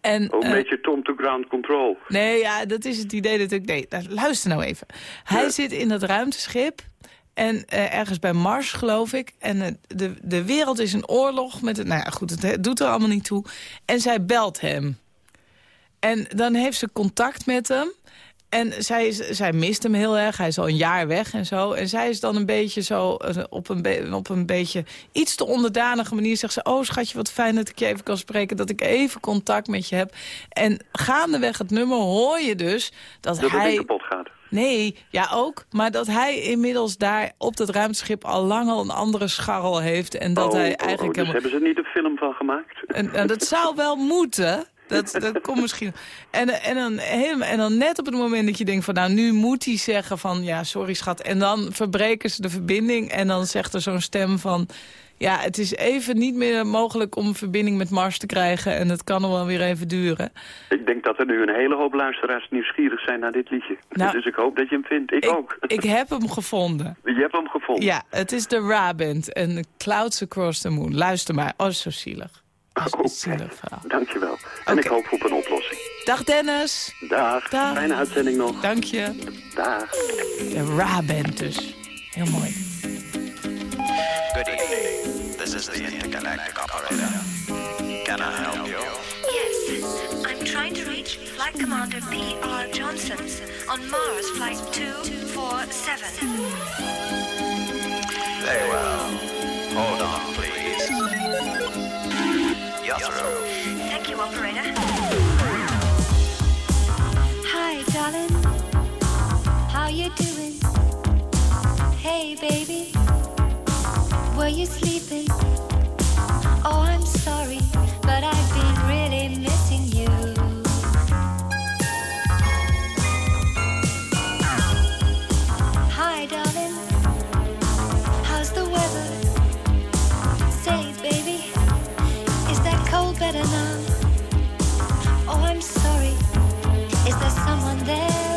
En, oh eh, Major Tom to Ground Control. nee, ja, dat is het idee dat ik... Nee, luister nou even. Hij Ja. zit in dat ruimteschip. En eh, ergens bij Mars, geloof ik. En de, de wereld is een oorlog. Met het, nou ja, goed, het doet er allemaal niet toe. En zij belt hem. En dan heeft ze contact met hem. En zij, zij mist hem heel erg. Hij is al een jaar weg en zo. En zij is dan een beetje zo eh, op een, op een beetje iets te onderdanige manier. Zegt ze, oh schatje, wat fijn dat ik je even kan spreken. Dat ik even contact met je heb. En gaandeweg het nummer hoor je dus dat, Dat hij... kapot gaat. Nee, ja ook. Maar dat hij inmiddels daar op dat ruimteschip al lang al een andere scharrel heeft. En dat oh, hij oh, oh, eigenlijk dus helemaal... hebben ze er niet een film van gemaakt? En, en dat zou wel moeten. Dat, dat komt misschien. En, en, dan helemaal, en dan net op het moment dat je denkt van nou nu moet hij zeggen van ja sorry schat. En dan verbreken ze de verbinding en dan zegt er zo'n stem van ja het is even niet meer mogelijk om een verbinding met Mars te krijgen. En het kan nog wel weer even duren. Ik denk dat er nu een hele hoop luisteraars nieuwsgierig zijn naar dit liedje. Nou, dus ik hoop dat je hem vindt. Ik, ook. Ik heb hem gevonden. Je hebt hem gevonden. Ja, het is de Ra Band en Clouds Across the Moon. Luister maar. Oh, zo zielig. Oh, Oké. Dankjewel. En ik hoop op een oplossing. Dag Dennis. Dag. Dag. Fijne uitzending nog. Dank je. Dag. De Ra Band dus. Heel mooi. Good evening. This is the intergalactic operator. Can I help you? Yes, I'm trying to reach Flight Commander P.R. Johnson on Mars Flight 247. Very well. Hold on, please. You're. Thank you, operator. Hi, darling. How you doing? Hey, baby. Were you sleeping? Oh, I'm sorry, but I've been is better now? Oh, I'm sorry. Is there someone there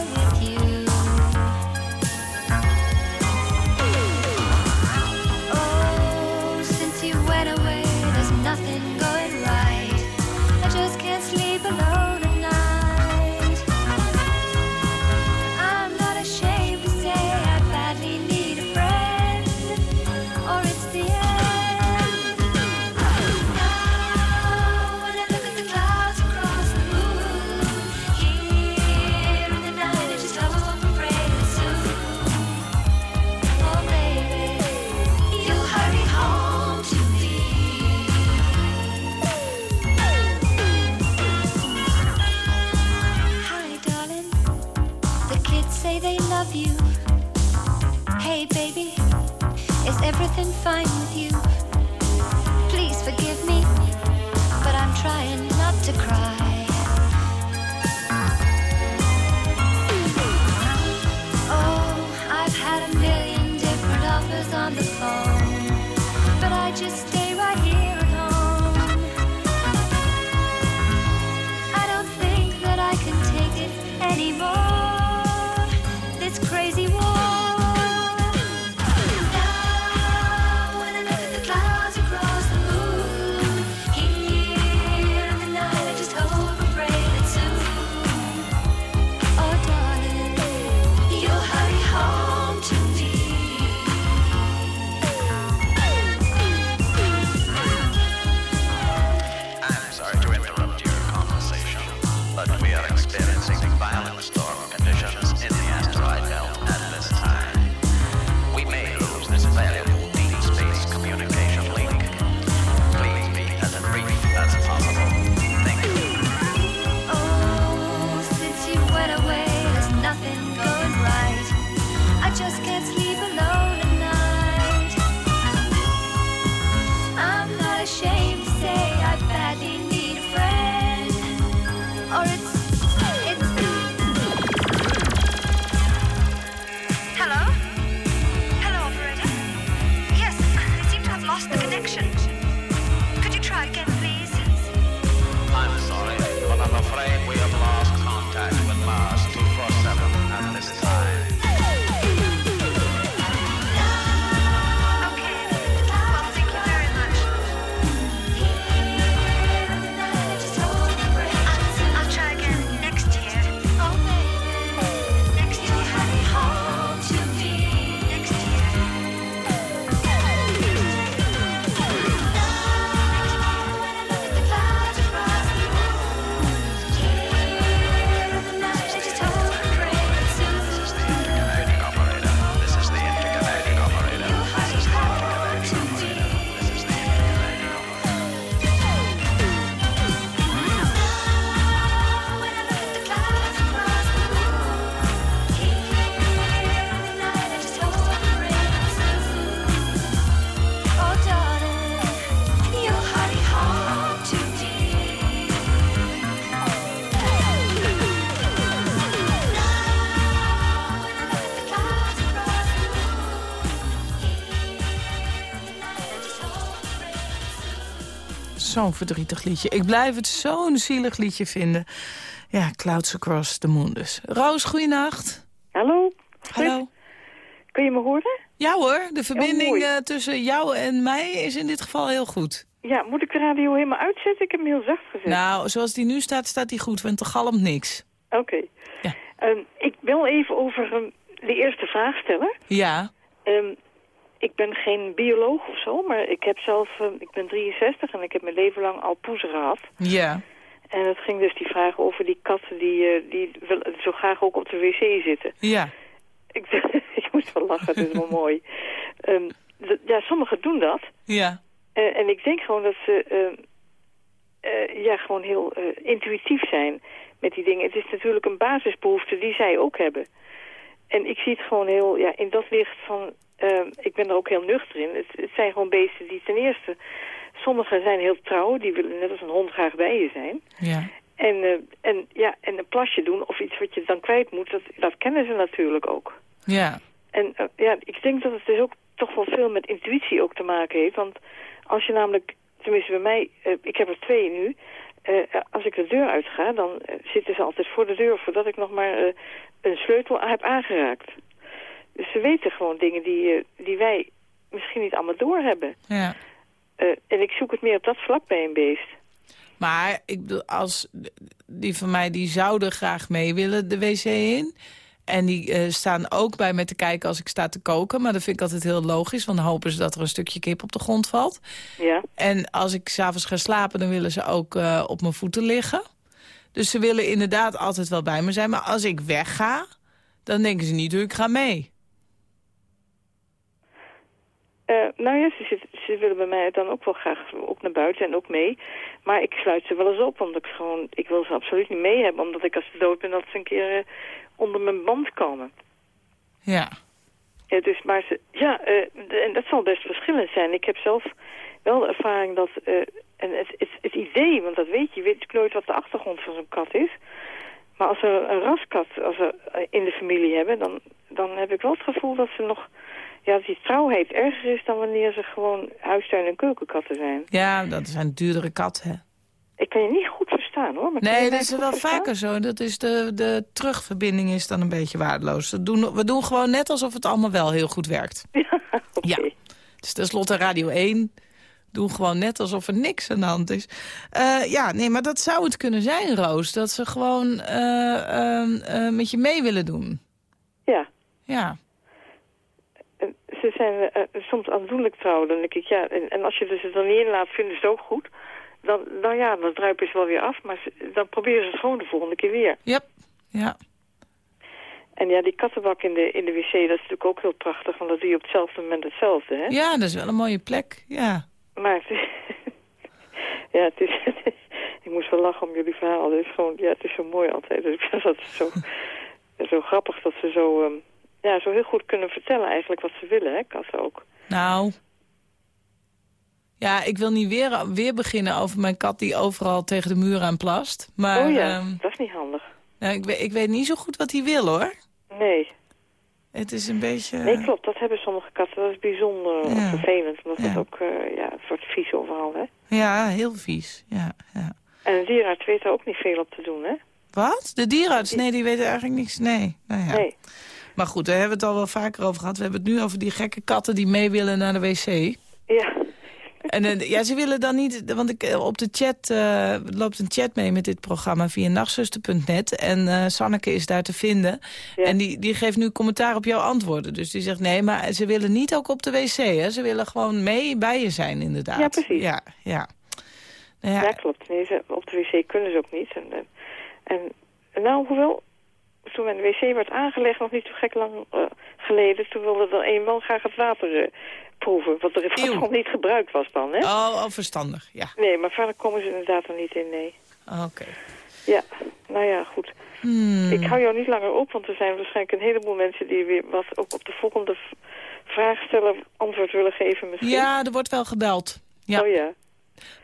zo'n verdrietig liedje. Ik blijf het zo'n zielig liedje vinden. Ja, Clouds Across the Moon dus. Roos, goeienacht. Hallo. Hallo. Kun je me horen? Ja hoor, de verbinding eh, tussen jou en mij is in dit geval heel goed. Ja, moet ik de radio helemaal uitzetten? Ik heb hem heel zacht gezet. Nou, zoals die nu staat, staat die goed, want er galmt niks. Oké. Ja. Ehm, ik wil even over ehm, de eerste vraag stellen. Ja, Ehm, ik ben geen bioloog of zo, maar ik heb zelf, ehm, ik ben 63 en ik heb mijn leven lang al poezen gehad. ja, En het ging dus die vraag over die katten die, eh, die wil, zo graag ook op de wc zitten. ja. Ik, ik moest wel lachen, dat is wel mooi. D- ja, sommigen doen dat. Ja, Eh, en ik denk gewoon dat ze ehm, eh, ja, gewoon heel eh, intuïtief zijn met die dingen. Het is natuurlijk een basisbehoefte die zij ook hebben. En ik zie het gewoon heel, ja, in dat licht van, ehm, ik ben er ook heel nuchter in. Het, het zijn gewoon beesten die ten eerste, sommigen zijn heel trouw, die willen net als een hond graag bij je zijn. ja. En, eh, en, ja, en een plasje doen of iets wat je dan kwijt moet, dat, dat kennen ze natuurlijk ook. Ja, En eh, ja, ik denk dat het dus ook toch wel veel met intuïtie ook te maken heeft. Want als je namelijk, tenminste bij mij, eh, ik heb er twee nu. Eh, als ik de deur uitga, dan eh, zitten ze altijd voor de deur voordat ik nog maar eh, een sleutel heb aangeraakt. Dus ze weten gewoon dingen die, eh, die wij misschien niet allemaal doorhebben. ja. Eh en ik zoek het meer op dat vlak bij een beest. Maar ik bedoel, als die van mij, die zouden graag mee willen de wc in. En die eh, staan ook bij me te kijken als ik sta te koken. Maar dat vind ik altijd heel logisch, want dan hopen ze dat er een stukje kip op de grond valt. Ja, En als ik s'avonds ga slapen, dan willen ze ook eh, op mijn voeten liggen. Dus ze willen inderdaad altijd wel bij me zijn. Maar als ik wegga, dan denken ze niet, ik ga mee. Eh, nou ja, ze, zit- ze willen bij mij dan ook wel graag ook naar buiten en ook mee. Maar ik sluit ze wel eens op, omdat ik gewoon... Ik wil ze absoluut niet mee hebben, omdat ik als ze dood ben... dat ze een keer onder mijn band komen. Ja, Ja, dus, maar ze, ja, eh, en dat zal best verschillend zijn. Ik heb zelf wel de ervaring dat... eh, en het, het, het idee, want dat weet je, je weet nooit wat de achtergrond van zo'n kat is. Maar als we een raskat als we, eh, in de familie hebben, dan, dan heb ik wel het gevoel dat ze nog... Ja, dat die trouwheid erger is dan wanneer ze gewoon huistuin- en keukenkatten zijn. ja dat zijn duurdere katten. Ik kan je niet goed verstaan, hoor. Maar Nee, dat is wel verstaan? vaker zo. Dat is de, de terugverbinding is dan een beetje waardeloos. Dat doen, we doen gewoon net alsof het allemaal wel heel goed werkt. Ja, oké. Ja. Dus tenslotte Radio 1 doen gewoon net alsof er niks aan de hand is. Eh, ja, nee, maar dat zou het kunnen zijn, Roos. Dat ze gewoon eh, ehm, eh, met je mee willen doen. Ja. Ja, Ze zijn soms aandoenlijk trouw. Dan denk ik, ja, en, en als je er ze dan niet in laat, vinden ze het ook goed. Dan, nou ja, dan druipen ze wel weer af. Maar ze- dan proberen ze het gewoon de volgende keer weer. yep. ja. En ja, die kattenbak in de, in de wc, dat is natuurlijk ook heel prachtig. Want dat doe je op hetzelfde moment hetzelfde, hè? ja, dat is wel een mooie plek. Ja, Maar het is... ja, het is... ik moest wel lachen om jullie verhaal. Het is gewoon... Ja, het is zo mooi altijd. Dus ik vind dat zo, zo grappig dat ze zo... ehm, ja, zo heel goed kunnen vertellen eigenlijk wat ze willen, hè, katten ook. nou... Ja, ik wil niet weer, weer beginnen over mijn kat die overal tegen de muur aan plast. Maar oh ja, ehm, dat is niet handig. nou, ik, weet, ik weet niet zo goed wat hij wil, hoor. Nee. Het is een beetje... Nee, klopt. Dat hebben sommige katten. Dat is bijzonder Ja. vervelend. Omdat Ja. het ook eh, ja, een soort vies overal, hè. Ja, heel vies. Ja, ja. En een dierenarts weet er ook niet veel op te doen, hè. Wat? De dierenarts? Nee, die weten eigenlijk niks. Nee. Nou ja. Nee. Maar goed, daar hebben we het al wel vaker over gehad. We hebben het nu over die gekke katten die mee willen naar de wc. Ja. En eh, ja, ze willen dan niet... Want ik, eh, op de chat eh, loopt een chat mee met dit programma via nachtzuster.net. En eh, Sanneke is daar te vinden. Ja. En die, die geeft nu commentaar op jouw antwoorden. Dus die zegt, nee, maar ze willen niet ook op de wc. Hè? Ze willen gewoon mee bij je zijn, inderdaad. Ja, precies. Ja, ja. Nou Ja, ja, klopt. Nee, ze, op de wc kunnen ze ook niet. En, en, nou, hoewel, toen mijn wc werd aangelegd, nog niet zo gek lang geleden, toen wilde er een wel graag het water proeven. Wat er van niet gebruikt was dan, hè? Oh, oh, verstandig, ja. Nee, maar verder komen ze inderdaad er niet in, nee. Oké. Ja, nou ja, goed. Hmm. Ik hou jou niet langer op, want er zijn waarschijnlijk een heleboel mensen die weer wat ook op de volgende v- vraagsteller antwoord willen geven misschien. Ja, er wordt wel gebeld. Ja. Oh ja.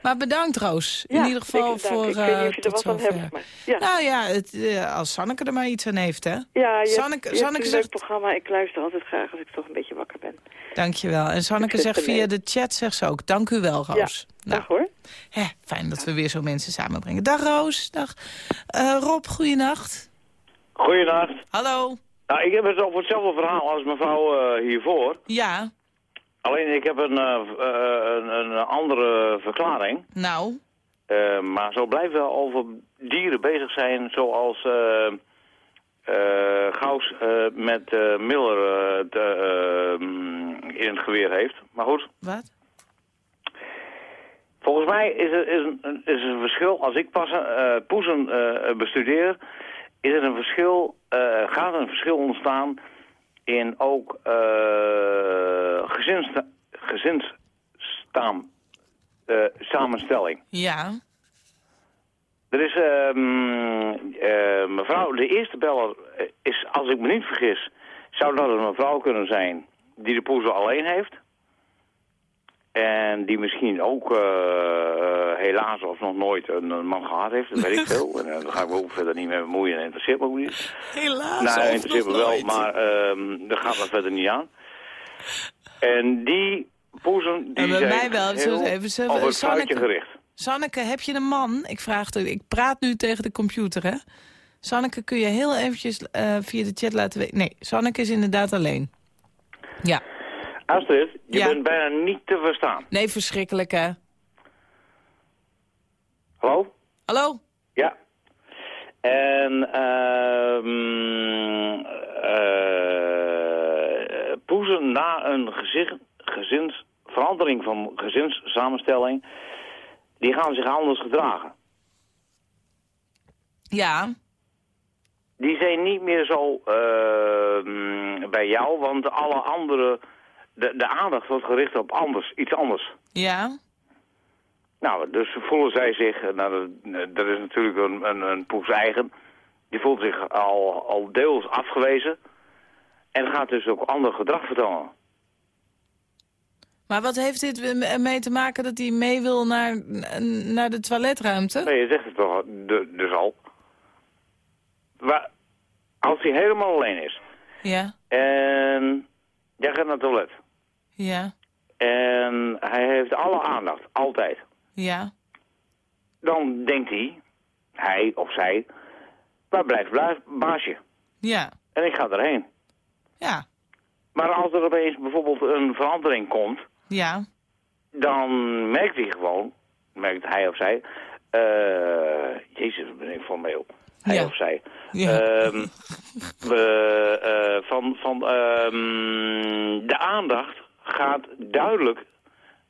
Maar bedankt, Roos. Ja, In ieder geval voor Ik weet niet eh, of je er wat aan hebt, maar... Ja, Nou ja, het, eh, als Sanneke er maar iets aan heeft, hè? ja je, Sanneke- hebt, je hebt Sanneke een zegt- leuk programma. Ik luister altijd graag als ik toch een beetje wakker ben. Dankjewel. En Sanneke zegt via de chat zegt ze ook. Dank u wel, Roos. Ja, dag hoor. Hè, fijn dat we weer zo mensen samenbrengen. Dag Roos, dag Eh, Rob, goeienacht. Goeienacht. Hallo. Nou, ik heb het over hetzelfde verhaal als mevrouw eh, hiervoor. Ja, Alleen ik heb een, eh, een, een andere verklaring. nou, Eh, maar zo blijven we over dieren bezig zijn zoals Gauss eh, met eh, Miller mm, in het geweer heeft. Maar goed, wat? volgens mij is er, is een, is een verschil. Als ik passen, poezen bestudeer, is er een verschil, eh, gaat er een verschil ontstaan in ook gezins, gezinsstaan, eh, samenstelling. Ja, Er is, ehm, eh, mevrouw, de eerste beller is, als ik me niet vergis, zou dat een mevrouw kunnen zijn die de poezel alleen heeft. En die misschien ook eh, helaas of nog nooit een, een man gehad heeft, dat weet ik veel. En eh, daar ga ik me ook verder niet mee bemoeien en interesseert me ook niet. helaas. nou, interesseert me wel, nooit. maar ehm daar gaat me verder niet aan. En die poezen, die En bij zijn mij wel. heel Even op het fruitje gericht. Sanneke, heb je een man? Ik vraag het, ik praat nu tegen de computer, hè? Sanneke, kun je heel eventjes eh, via de chat laten weten? Nee, Sanneke is inderdaad alleen. Ja. Astrid, je Ja. bent bijna niet te verstaan. Nee, verschrikkelijk, hè? Hallo? Hallo? Ja. En ehm eh, poezen na een gezicht, gezins, verandering van gezinssamenstelling, die gaan zich anders gedragen. Ja. Die zijn niet meer zo ehm, bij jou, want alle andere, de, de aandacht wordt gericht op anders, iets anders. Ja. Nou, dus voelen zij zich, eh, nou, dat- dat is natuurlijk een, een, een poes eigen, die voelt zich al, al deels afgewezen en gaat dus ook ander gedrag vertonen. Maar wat heeft dit mee te maken dat hij mee wil naar, naar de toiletruimte? Nee, je zegt het toch de- dus al. Maar als hij helemaal alleen is Ja, en jij gaat naar het toilet ja, en hij heeft alle aandacht, altijd, ja. dan denkt hij, hij of zij, waar blijft blijf, baasje? Ja, En ik ga erheen. ja, Maar als er opeens bijvoorbeeld een verandering komt, ja. dan merkt hij gewoon, merkt hij of zij, eh jezus, ben ik formeel. Hij Ja. of zij. Ja. Ehm, we, eh, van van ehm, de aandacht gaat duidelijk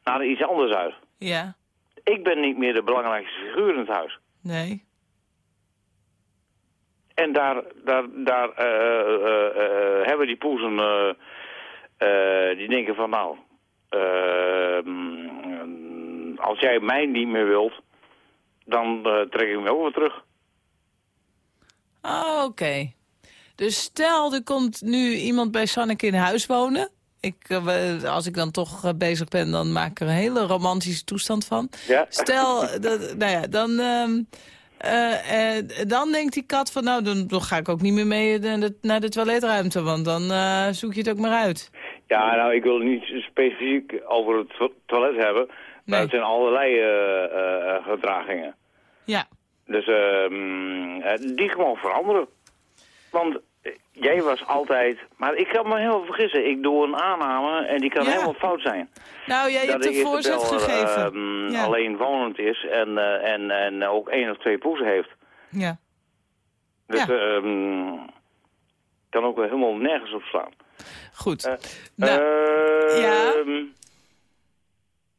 naar iets anders uit. Ja, Ik ben niet meer de belangrijkste figuur in het huis. nee. En daar, daar, daar eh, hebben die poezen, die denken van nou, als jij mij niet meer wilt, dan eh, trek ik me ook weer terug. Oh, oké. Dus stel, er komt nu iemand bij Sanneke in huis wonen. Ik, eh, als ik dan toch eh, bezig ben, dan maak ik er een hele romantische toestand van. Ja. Stel, dat, nou ja, dan, ehm, eh, eh, dan denkt die kat van... nou, dan, dan ga ik ook niet meer mee naar de, naar de toiletruimte... want dan zoek je het ook maar uit. Ja, nou, ik wil het niet specifiek over het to- toilet hebben, maar Nee. het zijn allerlei eh, eh, gedragingen. Ja, Dus ehm, eh, die gewoon veranderen. Want eh, jij was altijd... Maar ik kan me helemaal vergissen. Ik doe een aanname en die kan Ja. helemaal fout zijn. nou ja, je hebt de een voorzet gegeven. Ja. alleen wonend is en, eh, en, en ook één of twee poezen heeft. Ja, Dus ehm, kan ook wel helemaal nergens op slaan. Goed. Eh, nou, ja. Ehm,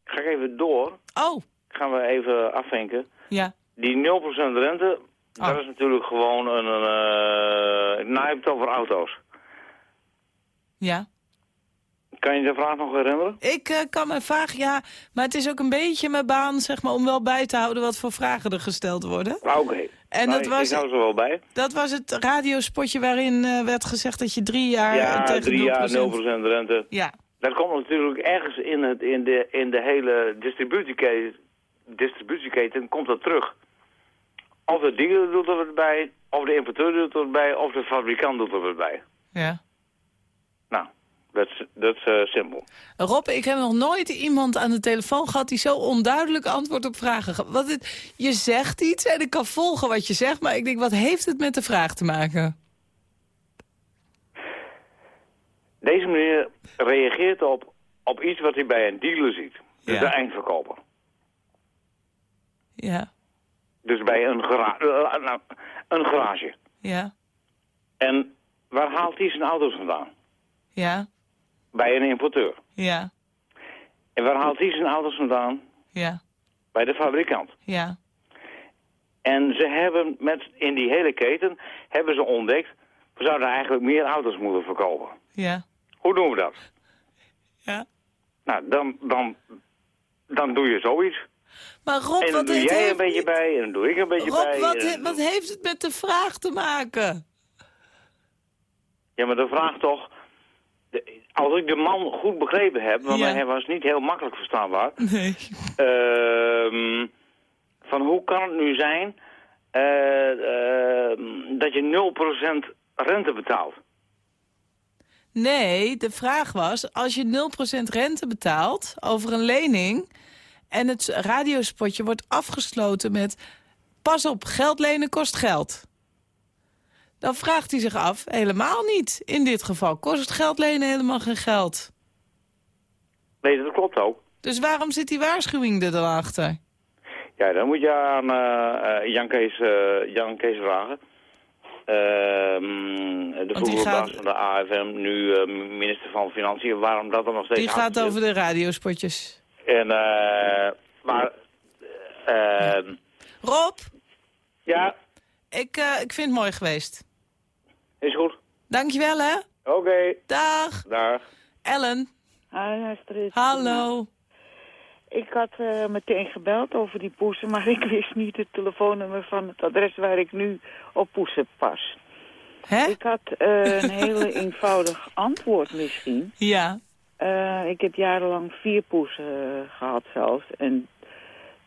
Ga ik even door. oh, Gaan we even afvinken. ja. Die 0% rente, dat Oh. is natuurlijk gewoon een... een nou, je hebt het over auto's. Ja. Kan je de vraag nog herinneren? Ik eh, kan me vragen, ja, maar het is ook een beetje mijn baan, zeg maar, om wel bij te houden wat voor vragen er gesteld worden. Ah, Oké. En Nou, dat was- Ik ze wel bij. Dat was het radiospotje waarin eh, werd gezegd dat je drie jaar ja, tegen drie jaar 0%. 0% rente. Ja, Dat komt natuurlijk ergens in, het, in, de, in de hele distributieketen, distributieketen komt dat terug. Of de dealer doet er wat bij, of de importeur doet er wat bij, of de fabrikant doet er wat bij. ja. Dat is, dat is eh, simpel. Rob, ik heb nog nooit iemand aan de telefoon gehad... die zo onduidelijk antwoord op vragen gaf. Het, je zegt iets en ik kan volgen wat je zegt... maar ik denk, wat heeft het met de vraag te maken? Deze meneer reageert op, op iets wat hij bij een dealer ziet. Dus Ja. de eindverkoper. Ja, Dus bij een, gara eh, nou, een garage. ja, En waar haalt hij zijn auto's vandaan? ja, Bij een importeur. ja, En waar haalt hij zijn auto's vandaan? ja, Bij de fabrikant. ja. En ze hebben met, in die hele keten hebben ze ontdekt... we zouden eigenlijk meer auto's moeten verkopen. ja. Hoe doen we dat? Ja. Nou, dan, dan, dan doe je zoiets. Maar Rob, en dan wat doe jij heeft een beetje bij en dan doe ik een beetje Rob, bij. wat, en- he- wat heeft het met de vraag te maken? Ja, maar de vraag toch... als ik de man goed begrepen heb, want Ja. hij was niet heel makkelijk verstaanbaar... Nee. ehm, van hoe kan het nu zijn eh, ehm, dat je 0% rente betaalt? Nee, de vraag was, als je 0% rente betaalt over een lening... en het radiospotje wordt afgesloten met... pas op, geld lenen kost geld. Dan vraagt hij zich af, helemaal niet. In dit geval kost geld lenen helemaal geen geld. Nee, dat klopt ook. Dus waarom zit die waarschuwing er dan achter? Ja, dan moet je aan eh, Jan, Kees, Jan Kees vragen. Ehm, de vroegere gaat- baas van de AFM, nu minister van Financiën, waarom dat dan nog steeds Die gaat over de radiospotjes. En, eh, maar, ehm, Rob, ja, ik, ik vind het mooi geweest. Is goed. Dankjewel, hè. Oké. Dag. Dag. Ellen. Hi Astrid. Hallo. Ik had eh, meteen gebeld over die poesen, maar ik wist niet het telefoonnummer van het adres waar ik nu op poesen pas. Hè? Ik had eh, een hele eenvoudig antwoord misschien. Ja. Eh, ik heb jarenlang vier poesen eh, gehad zelfs. En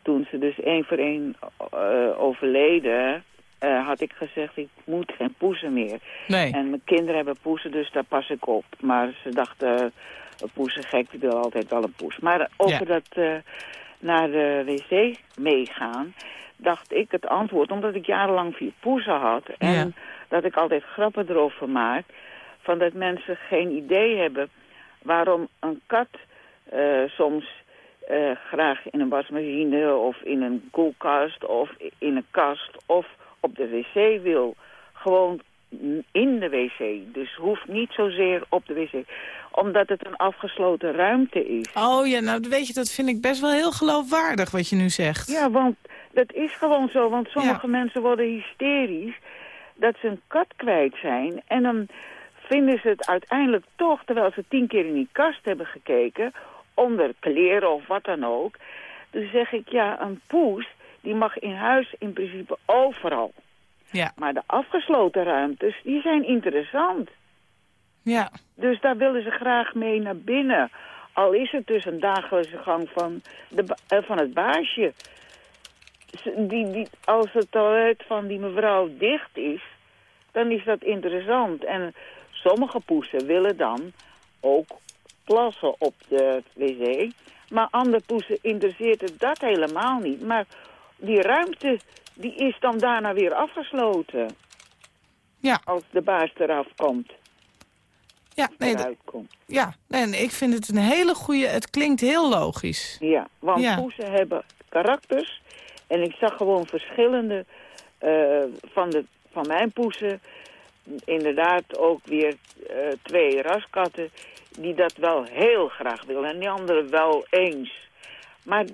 toen ze dus één voor één eh, overleden, eh, had ik gezegd ik moet geen poesen meer. Nee. En mijn kinderen hebben poesen, dus daar pas ik op. Maar ze dachten, een poesen gek, die wil altijd wel een poes. Maar over Ja. dat eh, naar de wc meegaan, dacht ik het antwoord, omdat ik jarenlang vier poesen had. En Ja. dat ik altijd grappen erover maak, van dat mensen geen idee hebben waarom een kat soms graag in een wasmachine of in een koelkast of in een kast of op de wc wil. Gewoon in de wc. Dus hoeft niet zozeer op de wc. Omdat het een afgesloten ruimte is. Oh ja, nou weet je, dat vind ik best wel heel geloofwaardig wat je nu zegt. Ja, want dat is gewoon zo. Want sommige mensen worden hysterisch dat ze een kat kwijt zijn. En dan vinden ze het uiteindelijk toch, terwijl ze tien keer in die kast hebben gekeken, onder kleren of wat dan ook. Dus zeg ik, ja, een poes, die mag in huis in principe overal. Ja. Maar de afgesloten ruimtes, die zijn interessant. Ja. Dus daar willen ze graag mee naar binnen. Al is het dus een dagelijkse gang van, de, eh, van het baasje. Die, die, als het toilet van die mevrouw dicht is, dan is dat interessant. En sommige poesen willen dan ook plassen op de wc. Maar andere poesen interesseert het dat helemaal niet. Maar die ruimte, die is dan daarna weer afgesloten. Ja. Als de baas eraf komt. Ja, nee, eruit komt. Ja, nee, en ik vind het een hele goede... Het klinkt heel logisch. Ja, want Ja. poesen hebben karakters. En ik zag gewoon verschillende eh, van, de, van mijn poesen. Inderdaad ook weer eh, twee raskatten die dat wel heel graag willen. En die anderen wel eens. Maar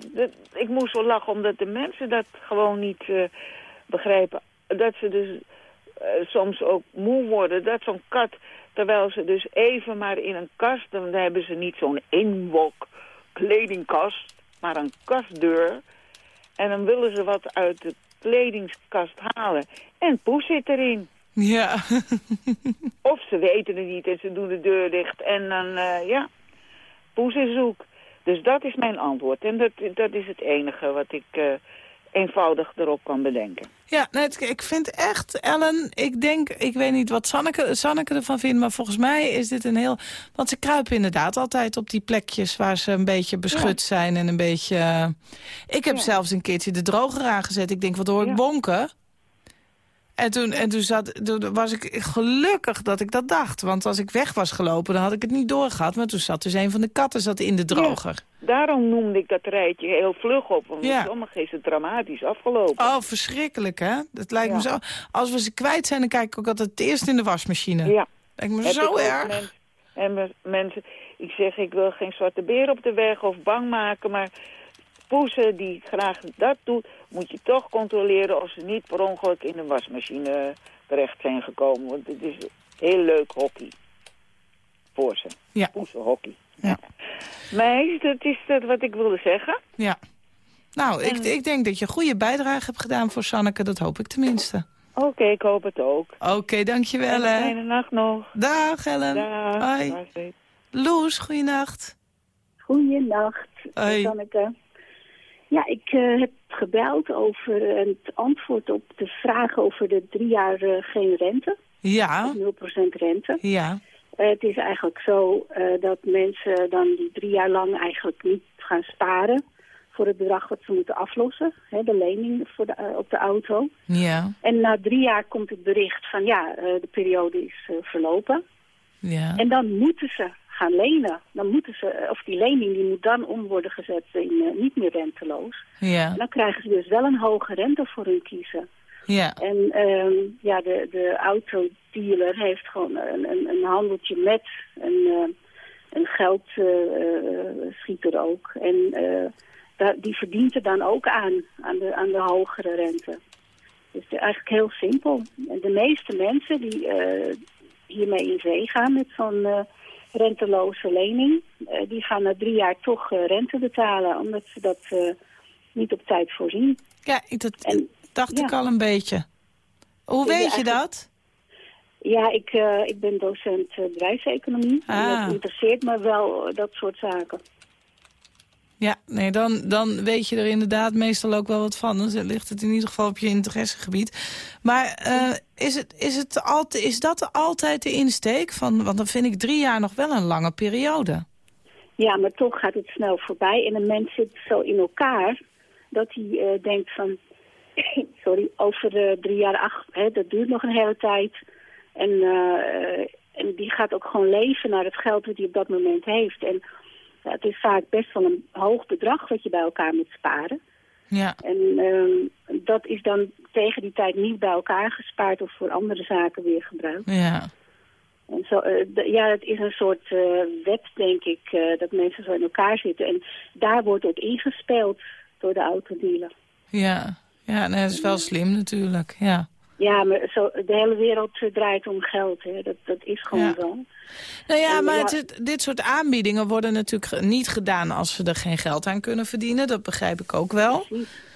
ik moest zo lachen omdat de mensen dat gewoon niet eh, begrijpen. Dat ze dus eh, soms ook moe worden. Dat zo'n kat, terwijl ze dus even maar in een kast... dan hebben ze niet zo'n inwok kledingkast, maar een kastdeur. En dan willen ze wat uit de kledingskast halen. En poes zit erin. Ja. Of ze weten het niet en ze doen de deur dicht. En dan, eh, ja, poes is zoek. Dus dat is mijn antwoord. En dat, dat is het enige wat ik eh, eenvoudig erop kan bedenken. Ja, het- ik vind echt, Ellen, ik denk, ik weet niet wat Sanneke, Sanneke ervan vindt, maar volgens mij is dit een heel... Want ze kruipen inderdaad altijd op die plekjes waar ze een beetje beschut zijn en een beetje... eh, Ik heb zelfs een keertje de droger aangezet. Ik denk, wat hoor ik bonken? En toen, en toen, zat, toen was ik gelukkig dat ik dat dacht. Want als ik weg was gelopen, dan had ik het niet doorgehad. Maar toen zat dus een van de katten zat in de droger. Daarom noemde ik dat rijtje heel vlug op. Want Ja. voor sommigen is het dramatisch afgelopen. Oh, verschrikkelijk, hè? Dat lijkt me zo... Als we ze kwijt zijn, dan kijk ik ook altijd het eerst in de wasmachine. Ja. Lijkt me Heb zo erg. mens- en me- mensen, ik zeg, ik wil geen zwarte beer op de weg of bang maken, maar poesen die graag dat doen, moet je toch controleren of ze niet per ongeluk in de wasmachine terecht zijn gekomen. Want het is heel leuk hockey voor ze. Ja. Poesenhockey. Ja. Meis, dat is dat wat ik wilde zeggen. Ja. Nou, ik, ik denk dat je een goede bijdrage hebt gedaan voor Sanneke. Dat hoop ik tenminste. Oké, ik hoop het ook. Oké, dankjewel, En een hè. fijne nacht nog. Dag, Ellen. Dag. Hoi. Loes, goeienacht. Goeienacht, Hoi. Sanneke. Ja, ik eh, heb gebeld over het antwoord op de vraag over de drie jaar eh, geen rente. Ja. 0% rente. Ja. Eh, het is eigenlijk zo dat mensen dan die drie jaar lang eigenlijk niet gaan sparen voor het bedrag wat ze moeten aflossen. Hè, de lening voor de, op de auto. Ja. En na drie jaar komt het bericht van ja, de periode is verlopen. Ja. En dan moeten ze gaan lenen. Dan moeten ze, of die lening die moet dan om worden gezet in eh, niet meer renteloos. Ja. En dan krijgen ze dus wel een hoge rente voor hun kiezen. Ja. En ehm, ja, de, de autodealer heeft gewoon een, een, een handeltje met een, eh, een geldschieter ook. En eh, da- die verdient er dan ook aan, aan de, aan de hogere rente. Dus het is eigenlijk heel simpel. En de meeste mensen die eh, hiermee in zee gaan met zo'n eh, renteloze lening, eh, die gaan na drie jaar toch eh, rente betalen, omdat ze dat eh, niet op tijd voorzien. Ja, ik, dat dacht ik al een beetje. Hoe weet je dat? Ja, ik, ik ben docent bedrijfseconomie. En Ah. dat interesseert me wel, dat soort zaken. Ja, nee, dan, dan weet je er inderdaad meestal ook wel wat van. Dan ligt het in ieder geval op je interessegebied. Maar eh, is, het, is, het altijd, is dat altijd de insteek? Van, want dan vind ik drie jaar nog wel een lange periode. Ja, maar toch gaat het snel voorbij. En een mens zit zo in elkaar dat hij eh, denkt van... sorry, over de drie jaar acht, hè, dat duurt nog een hele tijd. En, eh, en die gaat ook gewoon leven naar het geld dat hij op dat moment heeft. En ja, het is vaak best wel een hoog bedrag wat je bij elkaar moet sparen. Ja. En ehm, dat is dan tegen die tijd niet bij elkaar gespaard of voor andere zaken weer gebruikt. Ja. En zo, eh, ja, het is een soort eh, wet, denk ik, eh, dat mensen zo in elkaar zitten. En daar wordt ook ingespeeld door de autodealer. Ja, ja nee, dat is wel slim natuurlijk. Ja. Ja, maar zo, de hele wereld draait om geld, hè. Dat, dat is gewoon Ja. zo. Nou ja, En maar ja- het- dit soort aanbiedingen worden natuurlijk niet gedaan als ze er geen geld aan kunnen verdienen. Dat begrijp ik ook wel.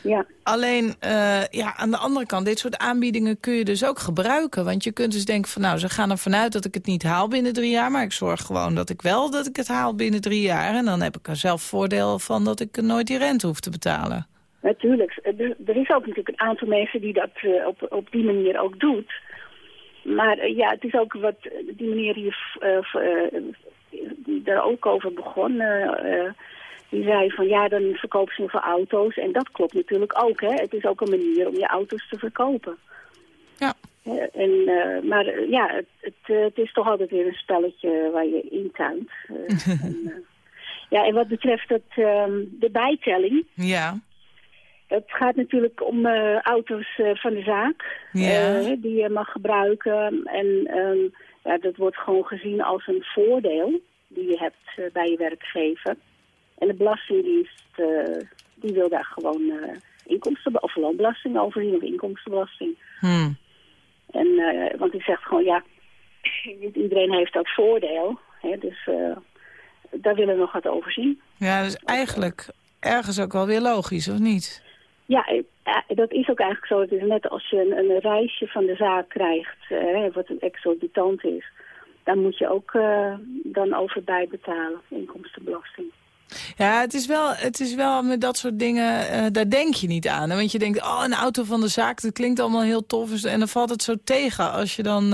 Ja. Alleen, eh, ja, aan de andere kant, dit soort aanbiedingen kun je dus ook gebruiken. Want je kunt dus denken van, nou, ze gaan ervan uit dat ik het niet haal binnen drie jaar. Maar ik zorg gewoon dat ik wel dat ik het haal binnen drie jaar. En dan heb ik er zelf voordeel van dat ik nooit die rente hoef te betalen. Natuurlijk. Er, er is ook natuurlijk een aantal mensen die dat eh, op, op die manier ook doet. Maar eh, ja, het is ook wat eh, die meneer hier eh, die daar ook over begon. die zei van ja, dan verkopen ze veel auto's. En dat klopt natuurlijk ook. Hè. Het is ook een manier om je auto's te verkopen. Ja. En, maar ja, het, het, het is toch altijd weer een spelletje waar je intuint. En, ja, en wat betreft het, ehm, de bijtelling... Ja. Het gaat natuurlijk om eh, auto's eh, van de zaak Ja. eh, die je mag gebruiken. En ehm, ja, dat wordt gewoon gezien als een voordeel die je hebt bij je werkgever. En de Belastingdienst die wil daar gewoon inkomsten, of loonbelasting overzien of inkomstenbelasting. Hmm. En, want die zegt gewoon, ja, niet iedereen heeft dat voordeel. Hè, dus daar willen we nog wat over zien. Ja, dus eigenlijk ergens ook wel weer logisch, of niet? Ja, eh, dat is ook eigenlijk zo. Het is net als je een, een reisje van de zaak krijgt, eh, wat een exorbitant is. Dan moet je ook eh, dan over bijbetalen, inkomstenbelasting. Ja, het is wel, het is wel met dat soort dingen, daar denk je niet aan. hè. Want je denkt, oh, een auto van de zaak, dat klinkt allemaal heel tof. Dus- En dan valt het zo tegen als je dan...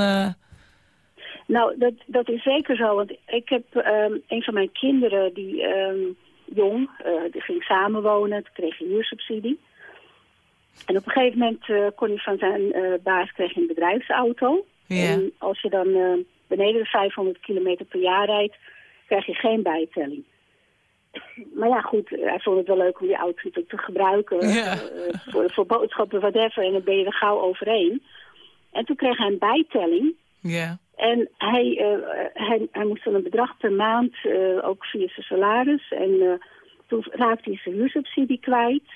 Nou, dat, dat is zeker zo. Want ik heb ehm, een van mijn kinderen, die ehm, jong, die ging samenwonen. Toen kreeg hij huursubsidie. En op een gegeven moment eh, kon hij van zijn eh, baas kreeg een bedrijfsauto. En als je dan eh, beneden de 500 kilometer per jaar rijdt, krijg je geen bijtelling. Maar ja, goed, hij vond het wel leuk om die auto natuurlijk te gebruiken. Ja. voor, voor boodschappen, whatever. En dan ben je er gauw overheen. En toen kreeg hij een bijtelling. Ja. En hij, hij, hij moest dan een bedrag per maand, ook via zijn salaris. En toen raakte hij zijn huursubsidie kwijt.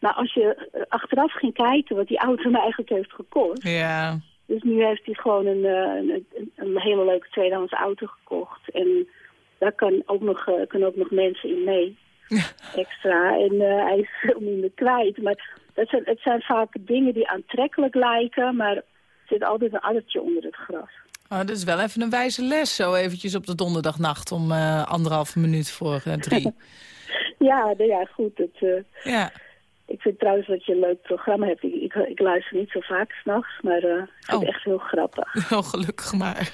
Maar als je eh, achteraf ging kijken wat die auto hem eigenlijk heeft gekost... Ja. Dus nu heeft hij gewoon een, eh, een, een, hele leuke tweedehands auto gekocht. En daar kan ook nog, eh, kunnen ook nog mensen in mee. Extra. En hij is veel minder kwijt. Maar dat zijn, het zijn vaak dingen die aantrekkelijk lijken, maar er zit altijd een addertje onder het gras. Oh, dat is wel even een wijze les, zo eventjes op de donderdagnacht om eh, anderhalve minuut voor eh, drie. Ja, nou ja, goed. Het, ja. Ik vind trouwens dat je een leuk programma hebt. Ik, ik, ik luister niet zo vaak s'nachts, maar eh, ik vind Oh. het echt heel grappig. Oh, gelukkig maar.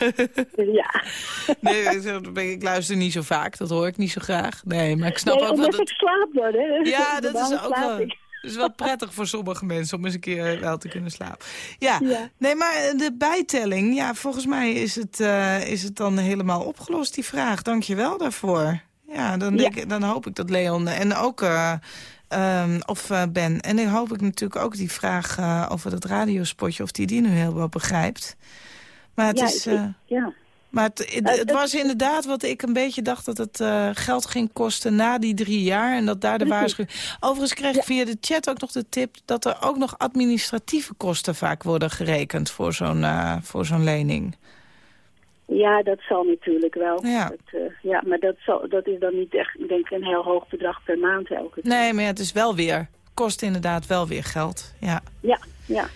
ja. nee, ik- ik luister niet zo vaak, dat hoor ik niet zo graag. Nee, maar ik snap nee, ook dat... ik slaap dan, hè. Ja, dat is ook wel, ik. dat is wel prettig voor sommige mensen om eens een keer eh, wel te kunnen slapen. Ja, Ja. nee, maar eh, de bijtelling, ja, volgens mij is het, eh, is het dan helemaal opgelost, die vraag. Dank je wel daarvoor. Ja, dan, denk, dan hoop ik dat Leon en ook... eh, ehm, of eh, Ben. En dan hoop ik natuurlijk ook die vraag eh, over dat radiospotje... of die die nu heel wel begrijpt. Maar het Ja, is... ik- eh, ja. maar het, het, het was inderdaad wat ik een beetje dacht dat het geld ging kosten na die drie jaar. En dat daar de waarschuwing... Overigens kreeg ik via de chat ook nog de tip dat er ook nog administratieve kosten vaak worden gerekend voor zo'n voor zo'n lening. Ja, dat zal natuurlijk wel. Ja. Dat, eh, ja, maar dat, zal, dat is dan niet echt, ik denk, een heel hoog bedrag per maand elke keer. Nee, maar ja, het is wel weer, kost inderdaad wel weer geld. Ja. Ja, ja.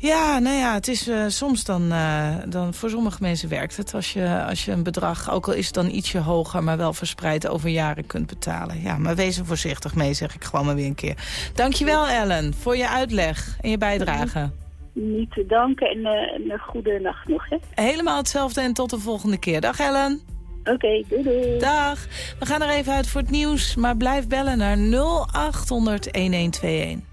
Ja, nou ja, het is eh, soms dan, eh, dan... Voor sommige mensen werkt het als je, als je een bedrag... ook al is het dan ietsje hoger, maar wel verspreid over jaren kunt betalen. Ja, maar wees er voorzichtig mee, zeg ik gewoon maar weer een keer. Dankjewel, Ellen, voor je uitleg en je bijdrage. Niet te danken en eh, een goede nacht nog, hè. Helemaal hetzelfde en tot de volgende keer. Dag, Ellen. Oké, doei doei. Dag. We gaan er even uit voor het nieuws, maar blijf bellen naar 0800 1121.